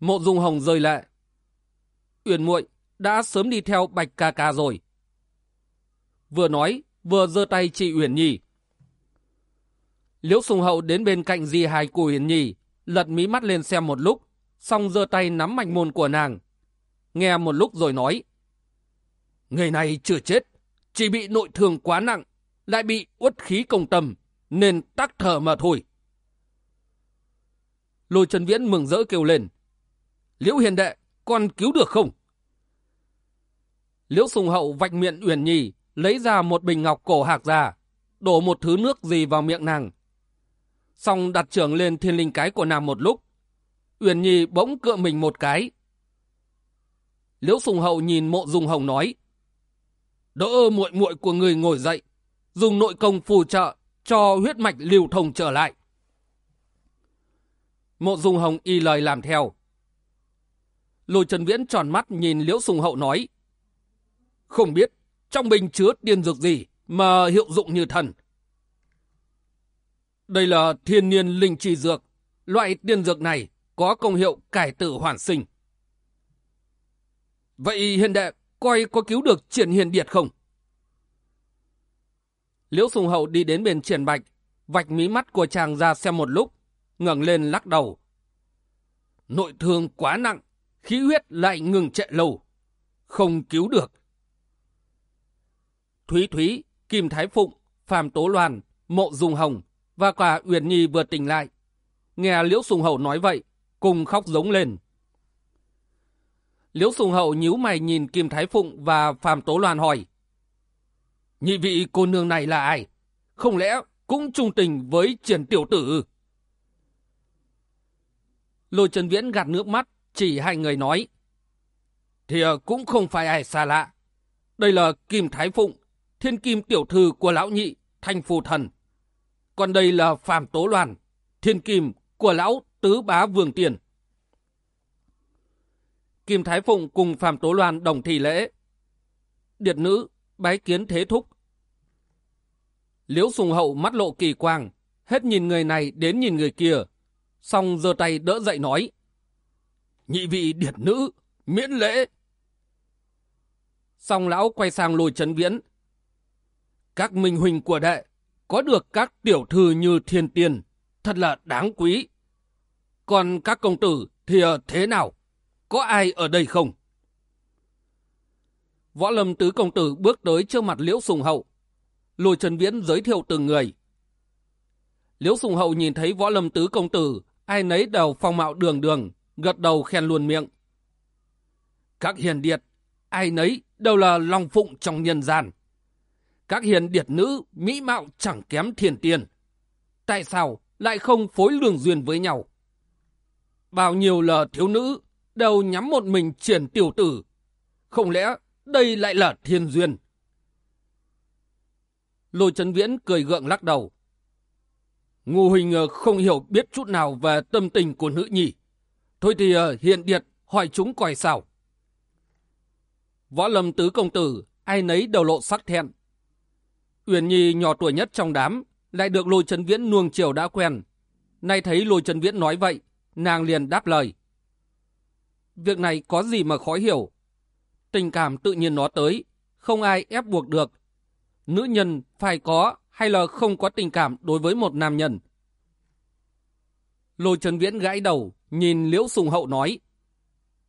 Mộ Dung Hồng rơi lệ. Uyển muội đã sớm đi theo Bạch ca ca rồi. Vừa nói, vừa giơ tay chị Uyển Nhi. Liễu Sùng Hậu đến bên cạnh di hài của Uyển Nhi, lật mí mắt lên xem một lúc, xong giơ tay nắm mạch môn của nàng. Nghe một lúc rồi nói. Người này chưa chết, chỉ bị nội thương quá nặng, lại bị uất khí công tâm, nên tắc thở mà thôi. Lôi Trần Viễn mừng rỡ kêu lên. Liễu hiền đệ, con cứu được không? Liễu Sùng Hậu vạch miệng Uyển Nhi, lấy ra một bình ngọc cổ hạc ra, đổ một thứ nước gì vào miệng nàng. Xong đặt trưởng lên thiên linh cái của nàng một lúc. Uyển Nhi bỗng cựa mình một cái. Liễu Sùng Hậu nhìn mộ dung hồng nói. Đỡ muội muội của người ngồi dậy, dùng nội công phù trợ cho huyết mạch lưu thông trở lại. Mộ Dung Hồng y lời làm theo. Lôi Trần Viễn tròn mắt nhìn Liễu Sùng Hậu nói. Không biết trong bình chứa tiên dược gì mà hiệu dụng như thần. Đây là thiên niên linh trì dược. Loại tiên dược này có công hiệu cải tử hoàn sinh. Vậy hiền đệ coi có cứu được triển hiền điệt không? Liễu Sùng Hậu đi đến bên triển bạch, vạch mí mắt của chàng ra xem một lúc, ngẩng lên lắc đầu. Nội thương quá nặng, khí huyết lại ngừng chạy lâu. Không cứu được. Thúy Thúy, Kim Thái Phụng, Phạm Tố Loan, Mộ Dung Hồng và cả Uyển Nhi vừa tỉnh lại. Nghe Liễu Sùng Hậu nói vậy, cùng khóc giống lên. Liễu Sùng Hậu nhíu mày nhìn Kim Thái Phụng và Phạm Tố Loan hỏi. Nhị vị cô nương này là ai? Không lẽ cũng trung tình với triển tiểu tử? Lôi Trần Viễn gạt nước mắt, chỉ hai người nói. Thì ờ, cũng không phải ai xa lạ. Đây là Kim Thái Phụng, thiên kim tiểu thư của lão nhị, thanh phù thần. Còn đây là Phạm Tố Loan, thiên kim của lão tứ bá vương tiền. Kim Thái Phụng cùng Phạm Tố Loan đồng thị lễ. Điệt nữ, bái kiến thế thúc. Liễu Sùng Hậu mắt lộ kỳ quang, hết nhìn người này đến nhìn người kia, xong giơ tay đỡ dậy nói. Nhị vị điệt nữ, miễn lễ. Xong lão quay sang lùi trấn viễn. Các minh huynh của đệ có được các tiểu thư như thiên tiên, thật là đáng quý. Còn các công tử thì ờ, thế nào? Có ai ở đây không? Võ lâm tứ công tử bước tới trước mặt liễu sùng hậu. Lùi trần viễn giới thiệu từng người. Liễu sùng hậu nhìn thấy võ lâm tứ công tử ai nấy đều phong mạo đường đường, gật đầu khen luôn miệng. Các hiền điệt, ai nấy đều là lòng phụng trong nhân gian, các hiền điệt nữ, mỹ mạo chẳng kém thiền tiền. Tại sao lại không phối lường duyên với nhau? Bao nhiêu là thiếu nữ đều nhắm một mình triển tiểu tử. Không lẽ đây lại là thiên duyên? Lôi Trấn Viễn cười gượng lắc đầu. Ngô Huỳnh ờ, không hiểu biết chút nào về tâm tình của nữ nhỉ. Thôi thì ờ, hiện điệt hỏi chúng coi sao. Võ lâm tứ công tử, ai nấy đều lộ sắc thẹn. Uyển Nhi nhỏ tuổi nhất trong đám, lại được lôi Trấn Viễn nuông chiều đã quen. Nay thấy lôi Trấn Viễn nói vậy, nàng liền đáp lời. Việc này có gì mà khó hiểu. Tình cảm tự nhiên nó tới, không ai ép buộc được. Nữ nhân phải có hay là không có tình cảm đối với một nam nhân. Lôi Trấn Viễn gãi đầu, nhìn Liễu Sùng Hậu nói.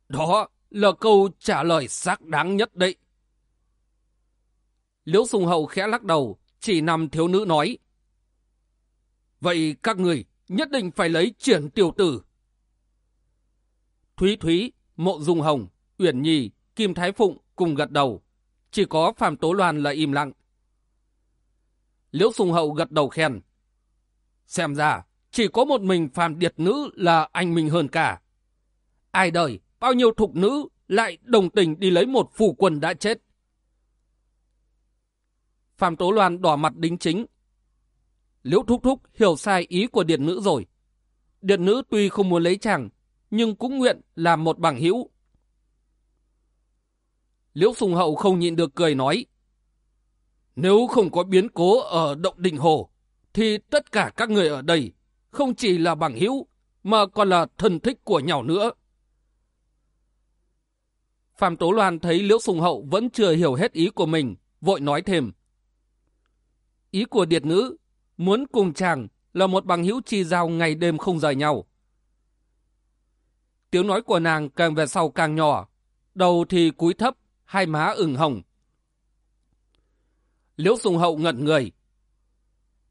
Đó là câu trả lời xác đáng nhất đấy. Liễu Sùng Hậu khẽ lắc đầu, chỉ nằm thiếu nữ nói. Vậy các người nhất định phải lấy triển tiểu tử. Thúy Thúy, Mộ Dung Hồng, Uyển Nhi, Kim Thái Phụng cùng gật đầu. Chỉ có Phạm Tố Loan là im lặng. Liễu Sùng Hậu gật đầu khen. Xem ra, chỉ có một mình Phạm Điệt Nữ là anh mình hơn cả. Ai đời, bao nhiêu thục nữ lại đồng tình đi lấy một phủ quân đã chết. Phạm Tố Loan đỏ mặt đính chính. Liễu Thúc Thúc hiểu sai ý của Điệt Nữ rồi. Điệt Nữ tuy không muốn lấy chàng, nhưng cũng nguyện làm một bằng hữu. Liễu Sùng Hậu không nhịn được cười nói. Nếu không có biến cố ở Động Đình Hồ, thì tất cả các người ở đây không chỉ là bằng hữu mà còn là thân thích của nhau nữa. Phạm Tố Loan thấy Liễu Sùng Hậu vẫn chưa hiểu hết ý của mình, vội nói thêm. Ý của Điệt Nữ, muốn cùng chàng là một bằng hữu chi giao ngày đêm không rời nhau. Tiếng nói của nàng càng về sau càng nhỏ, đầu thì cúi thấp, hai má ửng hồng. Liễu Sùng Hậu ngẩn người.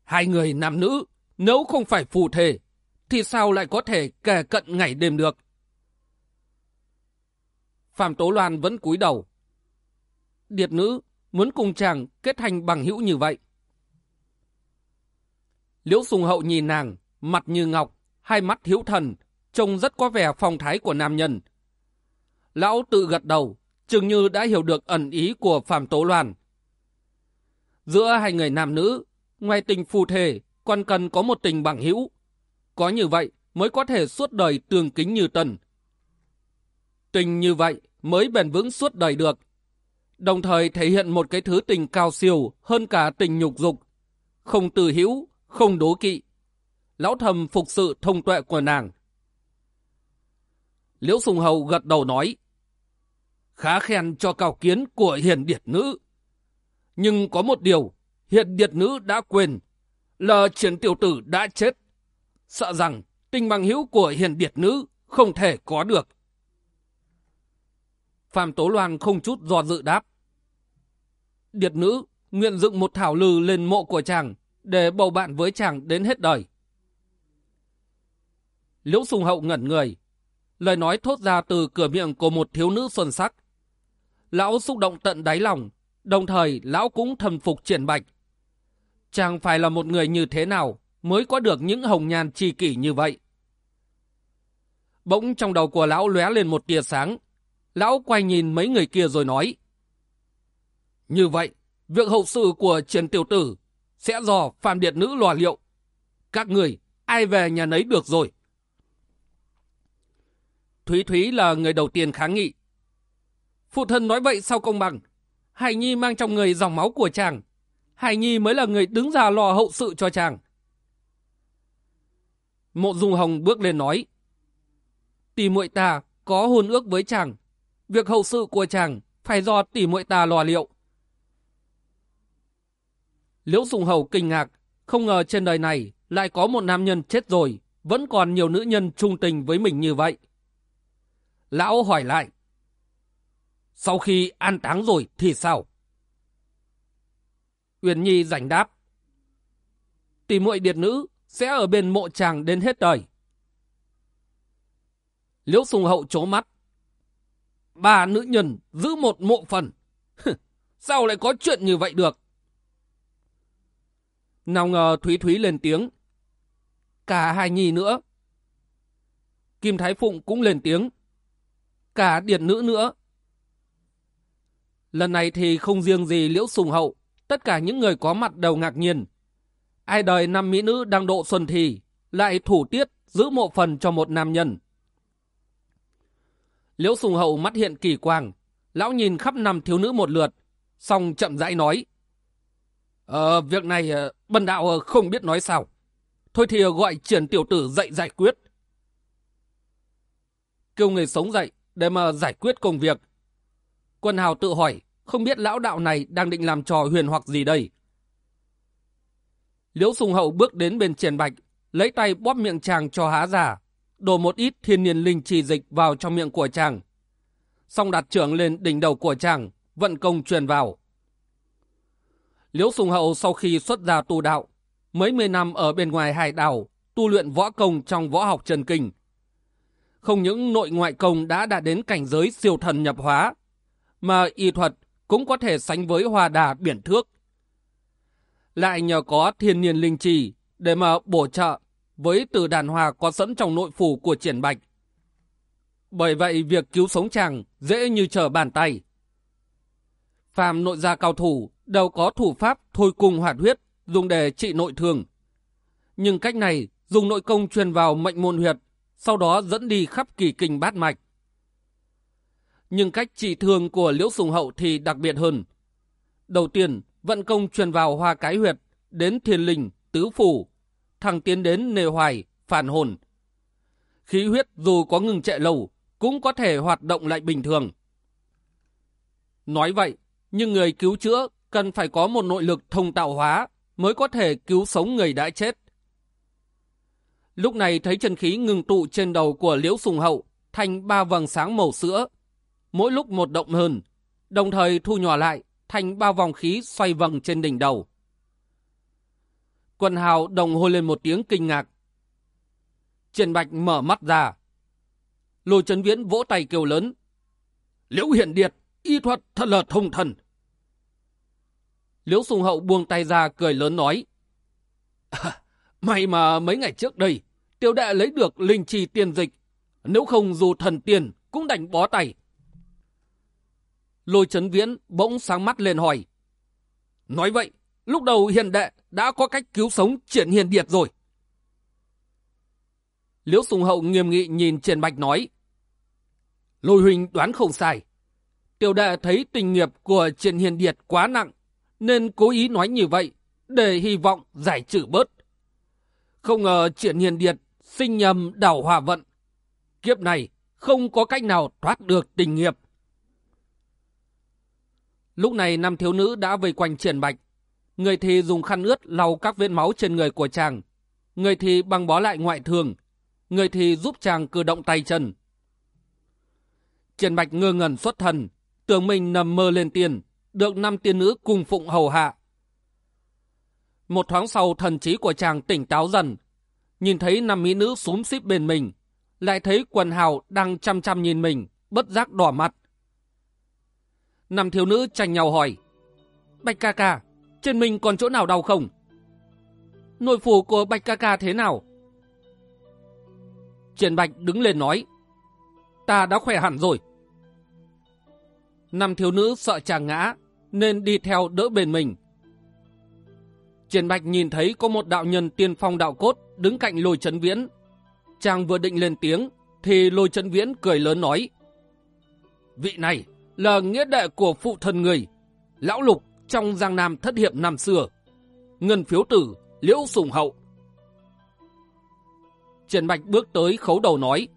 Hai người nam nữ, nếu không phải phù thể, thì sao lại có thể kề cận ngày đêm được? Phạm Tố Loan vẫn cúi đầu. Điệt nữ muốn cùng chàng kết thành bằng hữu như vậy. Liễu Sùng Hậu nhìn nàng, mặt như ngọc, hai mắt hiếu thần, trông rất có vẻ phong thái của nam nhân. Lão tự gật đầu, chừng như đã hiểu được ẩn ý của Phạm Tố Loan. Giữa hai người nam nữ, ngoài tình phù thể, còn cần có một tình bằng hữu. Có như vậy mới có thể suốt đời tương kính như tần. Tình như vậy mới bền vững suốt đời được. Đồng thời thể hiện một cái thứ tình cao siêu hơn cả tình nhục dục. Không từ hữu, không đố kỵ. Lão thầm phục sự thông tuệ của nàng. Liễu Sùng Hầu gật đầu nói. Khá khen cho cao kiến của hiền điệt nữ. Nhưng có một điều, hiền điệt nữ đã quên, là triển tiểu tử đã chết. Sợ rằng tình bằng hữu của hiền điệt nữ không thể có được. Phạm Tố Loan không chút do dự đáp. Điệt nữ nguyện dựng một thảo lư lên mộ của chàng để bầu bạn với chàng đến hết đời. Liễu Sùng Hậu ngẩn người, lời nói thốt ra từ cửa miệng của một thiếu nữ xuân sắc. Lão xúc động tận đáy lòng, đồng thời lão cũng thần phục triển bạch. Chàng phải là một người như thế nào mới có được những hồng nhan tri kỷ như vậy? Bỗng trong đầu của lão lóe lên một tia sáng. Lão quay nhìn mấy người kia rồi nói. Như vậy, việc hậu sự của triển tiểu tử sẽ dò phạm điệt nữ lò liệu. Các người, ai về nhà nấy được rồi. Thúy Thúy là người đầu tiên kháng nghị. Phụ thân nói vậy sao công bằng? Hải Nhi mang trong người dòng máu của chàng. Hải Nhi mới là người đứng ra lo hậu sự cho chàng. Mộ Dung Hồng bước lên nói. Tỷ muội ta có hôn ước với chàng. Việc hậu sự của chàng phải do tỷ muội ta lo liệu. Liễu Sùng Hầu kinh ngạc, không ngờ trên đời này lại có một nam nhân chết rồi, vẫn còn nhiều nữ nhân trung tình với mình như vậy. Lão hỏi lại. Sau khi an táng rồi thì sao? Uyển Nhi giành đáp. Tỷ muội điệt nữ sẽ ở bên mộ chàng đến hết đời. Liễu Sùng Hậu chố mắt. Ba nữ nhân giữ một mộ phần. [LAUGHS] sao lại có chuyện như vậy được? Nào ngờ Thúy Thúy lên tiếng. Cả hai nhi nữa. Kim Thái Phụng cũng lên tiếng. Cả điệt nữ nữa. Lần này thì không riêng gì Liễu Sùng Hậu, tất cả những người có mặt đều ngạc nhiên. Ai đời năm mỹ nữ đang độ xuân thì, lại thủ tiết giữ mộ phần cho một nam nhân. Liễu Sùng Hậu mắt hiện kỳ quang, lão nhìn khắp năm thiếu nữ một lượt, xong chậm rãi nói. Ờ, việc này ờ, bần đạo ờ, không biết nói sao. Thôi thì ờ, gọi triển tiểu tử dậy giải quyết. Kêu người sống dậy để mà giải quyết công việc. Quân hào tự hỏi, không biết lão đạo này đang định làm trò huyền hoặc gì đây. Liễu Sùng Hậu bước đến bên triển bạch, lấy tay bóp miệng chàng cho há giả, đổ một ít thiên niên linh trì dịch vào trong miệng của chàng. Xong đặt trưởng lên đỉnh đầu của chàng, vận công truyền vào. Liễu Sùng Hậu sau khi xuất gia tu đạo, mấy mươi năm ở bên ngoài hải đảo, tu luyện võ công trong võ học trần kinh. Không những nội ngoại công đã đạt đến cảnh giới siêu thần nhập hóa, mà y thuật cũng có thể sánh với hòa đà biển thước. Lại nhờ có thiên niên linh trì để mà bổ trợ với từ đàn hòa có sẵn trong nội phủ của triển bạch. Bởi vậy việc cứu sống chàng dễ như trở bàn tay. Phàm nội gia cao thủ đều có thủ pháp thôi cùng hoạt huyết dùng để trị nội thương. Nhưng cách này dùng nội công truyền vào mệnh môn huyệt, sau đó dẫn đi khắp kỳ kinh bát mạch. Nhưng cách trị thương của Liễu Sùng Hậu thì đặc biệt hơn. Đầu tiên, vận công truyền vào hoa cái huyệt, đến thiên linh, tứ phủ, thẳng tiến đến nề hoài, phản hồn. Khí huyết dù có ngừng chạy lâu, cũng có thể hoạt động lại bình thường. Nói vậy, nhưng người cứu chữa cần phải có một nội lực thông tạo hóa mới có thể cứu sống người đã chết. Lúc này thấy chân khí ngừng tụ trên đầu của Liễu Sùng Hậu thành ba vầng sáng màu sữa, mỗi lúc một động hơn, đồng thời thu nhỏ lại thành ba vòng khí xoay vầng trên đỉnh đầu. quần hào đồng hôi lên một tiếng kinh ngạc. Triển Bạch mở mắt ra. Lôi Trấn Viễn vỗ tay kêu lớn. Liễu Hiển Điệt, y thuật thật là thông thần. Liễu Sùng Hậu buông tay ra cười lớn nói. À, [LAUGHS] may mà mấy ngày trước đây, tiêu đệ lấy được linh trì tiền dịch. Nếu không dù thần tiền cũng đành bó tay. Lôi chấn viễn bỗng sáng mắt lên hỏi. Nói vậy, lúc đầu hiền đệ đã có cách cứu sống triển hiền điệt rồi. Liễu Sùng Hậu nghiêm nghị nhìn Triển Bạch nói. Lôi huynh đoán không sai. Tiểu đệ thấy tình nghiệp của Triển Hiền Điệt quá nặng, nên cố ý nói như vậy, để hy vọng giải trừ bớt. Không ngờ Triển Hiền Điệt sinh nhầm đảo hòa vận. Kiếp này không có cách nào thoát được tình nghiệp. Lúc này năm thiếu nữ đã vây quanh triển bạch. Người thì dùng khăn ướt lau các vết máu trên người của chàng. Người thì băng bó lại ngoại thương. Người thì giúp chàng cử động tay chân. Triển bạch ngơ ngẩn xuất thần. Tưởng mình nằm mơ lên tiền. Được năm tiên nữ cùng phụng hầu hạ. Một thoáng sau thần trí của chàng tỉnh táo dần. Nhìn thấy năm mỹ nữ súm xíp bên mình. Lại thấy quần hào đang chăm chăm nhìn mình. Bất giác đỏ mặt. Năm thiếu nữ tranh nhau hỏi. Bạch ca ca, trên mình còn chỗ nào đau không? Nội phủ của Bạch ca ca thế nào? Triển Bạch đứng lên nói. Ta đã khỏe hẳn rồi. Năm thiếu nữ sợ chàng ngã, nên đi theo đỡ bên mình. Triển Bạch nhìn thấy có một đạo nhân tiên phong đạo cốt đứng cạnh lôi chấn viễn. Chàng vừa định lên tiếng, thì lôi chấn viễn cười lớn nói. Vị này là nghĩa đệ của phụ thân người, lão lục trong giang nam thất hiệp năm xưa, ngân phiếu tử, liễu sùng hậu. Triển Bạch bước tới khấu đầu nói,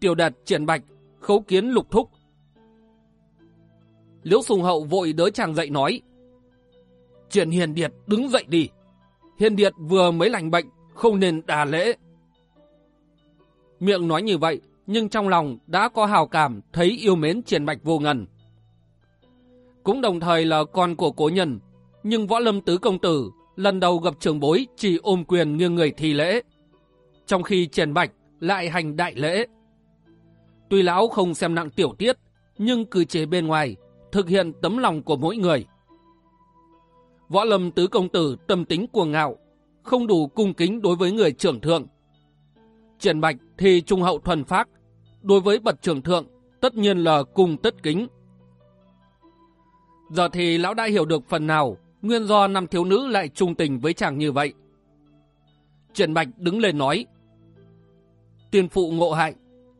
tiểu đạt Triển Bạch, khấu kiến lục thúc. Liễu sùng hậu vội đỡ chàng dậy nói, Triển Hiền Điệt đứng dậy đi, Hiền Điệt vừa mới lành bệnh, không nên đà lễ. Miệng nói như vậy, nhưng trong lòng đã có hào cảm thấy yêu mến triển bạch vô ngần. Cũng đồng thời là con của cố nhân, nhưng võ lâm tứ công tử lần đầu gặp trường bối chỉ ôm quyền nghiêng người thi lễ, trong khi triển bạch lại hành đại lễ. Tuy lão không xem nặng tiểu tiết, nhưng cử chế bên ngoài thực hiện tấm lòng của mỗi người. Võ lâm tứ công tử tâm tính cuồng ngạo, không đủ cung kính đối với người trưởng thượng. Triển Bạch thì trung hậu thuần phác, đối với bậc trưởng thượng tất nhiên là cung tất kính. Giờ thì lão đã hiểu được phần nào nguyên do năm thiếu nữ lại trung tình với chàng như vậy. Triển Bạch đứng lên nói, Tiên phụ ngộ hại,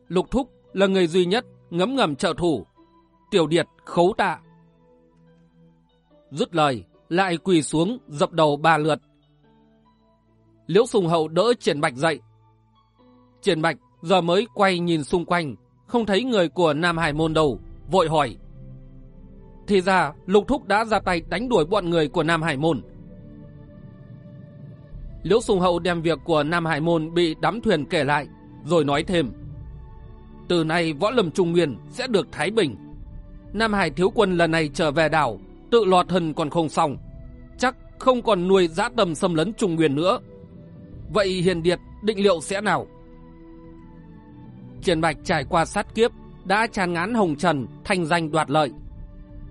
Lục Thúc là người duy nhất ngấm ngầm trợ thủ, tiểu điệt khấu tạ. Dứt lời, lại quỳ xuống dập đầu ba lượt. Liễu Sùng Hậu đỡ Triển Bạch dậy. Triển Bạch giờ mới quay nhìn xung quanh, không thấy người của Nam Hải Môn đâu, vội hỏi. Thì ra Lục Thúc đã ra tay đánh đuổi bọn người của Nam Hải Môn. Liễu Sùng Hậu đem việc của Nam Hải Môn bị đắm thuyền kể lại, rồi nói thêm. Từ nay võ lâm Trung Nguyên sẽ được Thái Bình. Nam Hải thiếu quân lần này trở về đảo, tự lọt thân còn không xong. Chắc không còn nuôi dã tầm xâm lấn Trung Nguyên nữa. Vậy Hiền Điệt định liệu sẽ nào? Triển Bạch trải qua sát kiếp, đã tràn ngán hồng trần, thành danh đoạt lợi.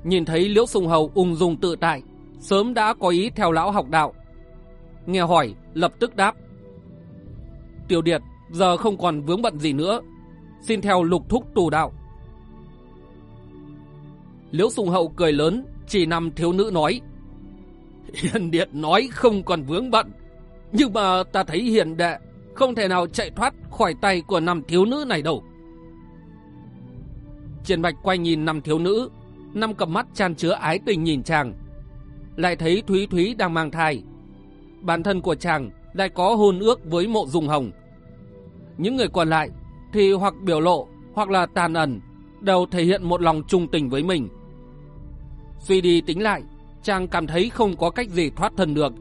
Nhìn thấy Liễu Sùng Hầu ung dung tự tại, sớm đã có ý theo lão học đạo. Nghe hỏi, lập tức đáp. Tiểu Điệt, giờ không còn vướng bận gì nữa, xin theo lục thúc tù đạo. Liễu Sùng Hậu cười lớn, chỉ nằm thiếu nữ nói. Hiền Điệt nói không còn vướng bận, nhưng mà ta thấy hiền đệ không thể nào chạy thoát khỏi tay của năm thiếu nữ này đâu. Triển Bạch quay nhìn năm thiếu nữ, năm cặp mắt tràn chứa ái tình nhìn chàng. Lại thấy Thúy Thúy đang mang thai. Bản thân của chàng lại có hôn ước với mộ dung hồng. Những người còn lại thì hoặc biểu lộ hoặc là tàn ẩn đều thể hiện một lòng trung tình với mình. Suy đi tính lại, chàng cảm thấy không có cách gì thoát thân được.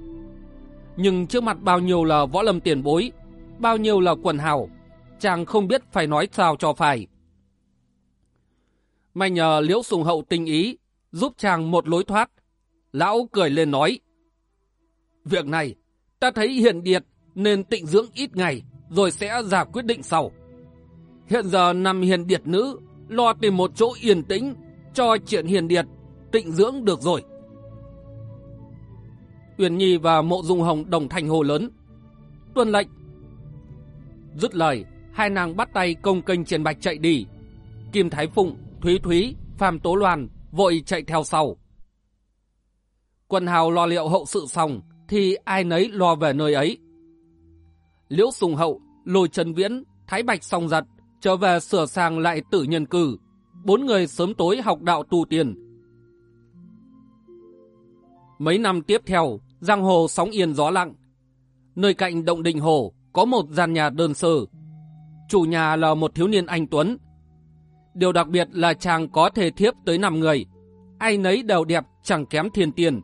Nhưng trước mặt bao nhiêu là võ lâm tiền bối, bao nhiêu là quần hào, chàng không biết phải nói sao cho phải. May nhờ liễu sùng hậu tình ý, giúp chàng một lối thoát. Lão cười lên nói, Việc này, ta thấy hiện điệt nên tịnh dưỡng ít ngày, rồi sẽ ra quyết định sau. Hiện giờ nằm hiền điệt nữ, lo tìm một chỗ yên tĩnh, cho chuyện hiền điệt, tịnh dưỡng được rồi. Uyển Nhi và Mộ Dung Hồng đồng thành hồ lớn. Tuân lệnh. Dứt lời, hai nàng bắt tay công kênh trên bạch chạy đi. Kim Thái Phụng, Thúy Thúy, Phạm Tố Loan vội chạy theo sau. Quân hào lo liệu hậu sự xong, thì ai nấy lo về nơi ấy. Liễu Sùng Hậu, Lôi Trần Viễn, Thái Bạch song giật, trở về sửa sang lại tử nhân cử. Bốn người sớm tối học đạo tu tiền. Mấy năm tiếp theo, giang hồ sóng yên gió lặng. Nơi cạnh động đình hồ có một gian nhà đơn sơ. Chủ nhà là một thiếu niên anh Tuấn. Điều đặc biệt là chàng có thể thiếp tới 5 người. Ai nấy đều đẹp chẳng kém thiên tiền.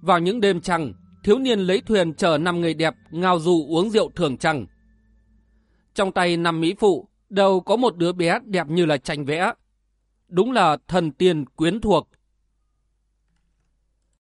Vào những đêm trăng, thiếu niên lấy thuyền chở năm người đẹp ngao du uống rượu thường trăng. Trong tay năm mỹ phụ đều có một đứa bé đẹp như là tranh vẽ. Đúng là thần tiên quyến thuộc,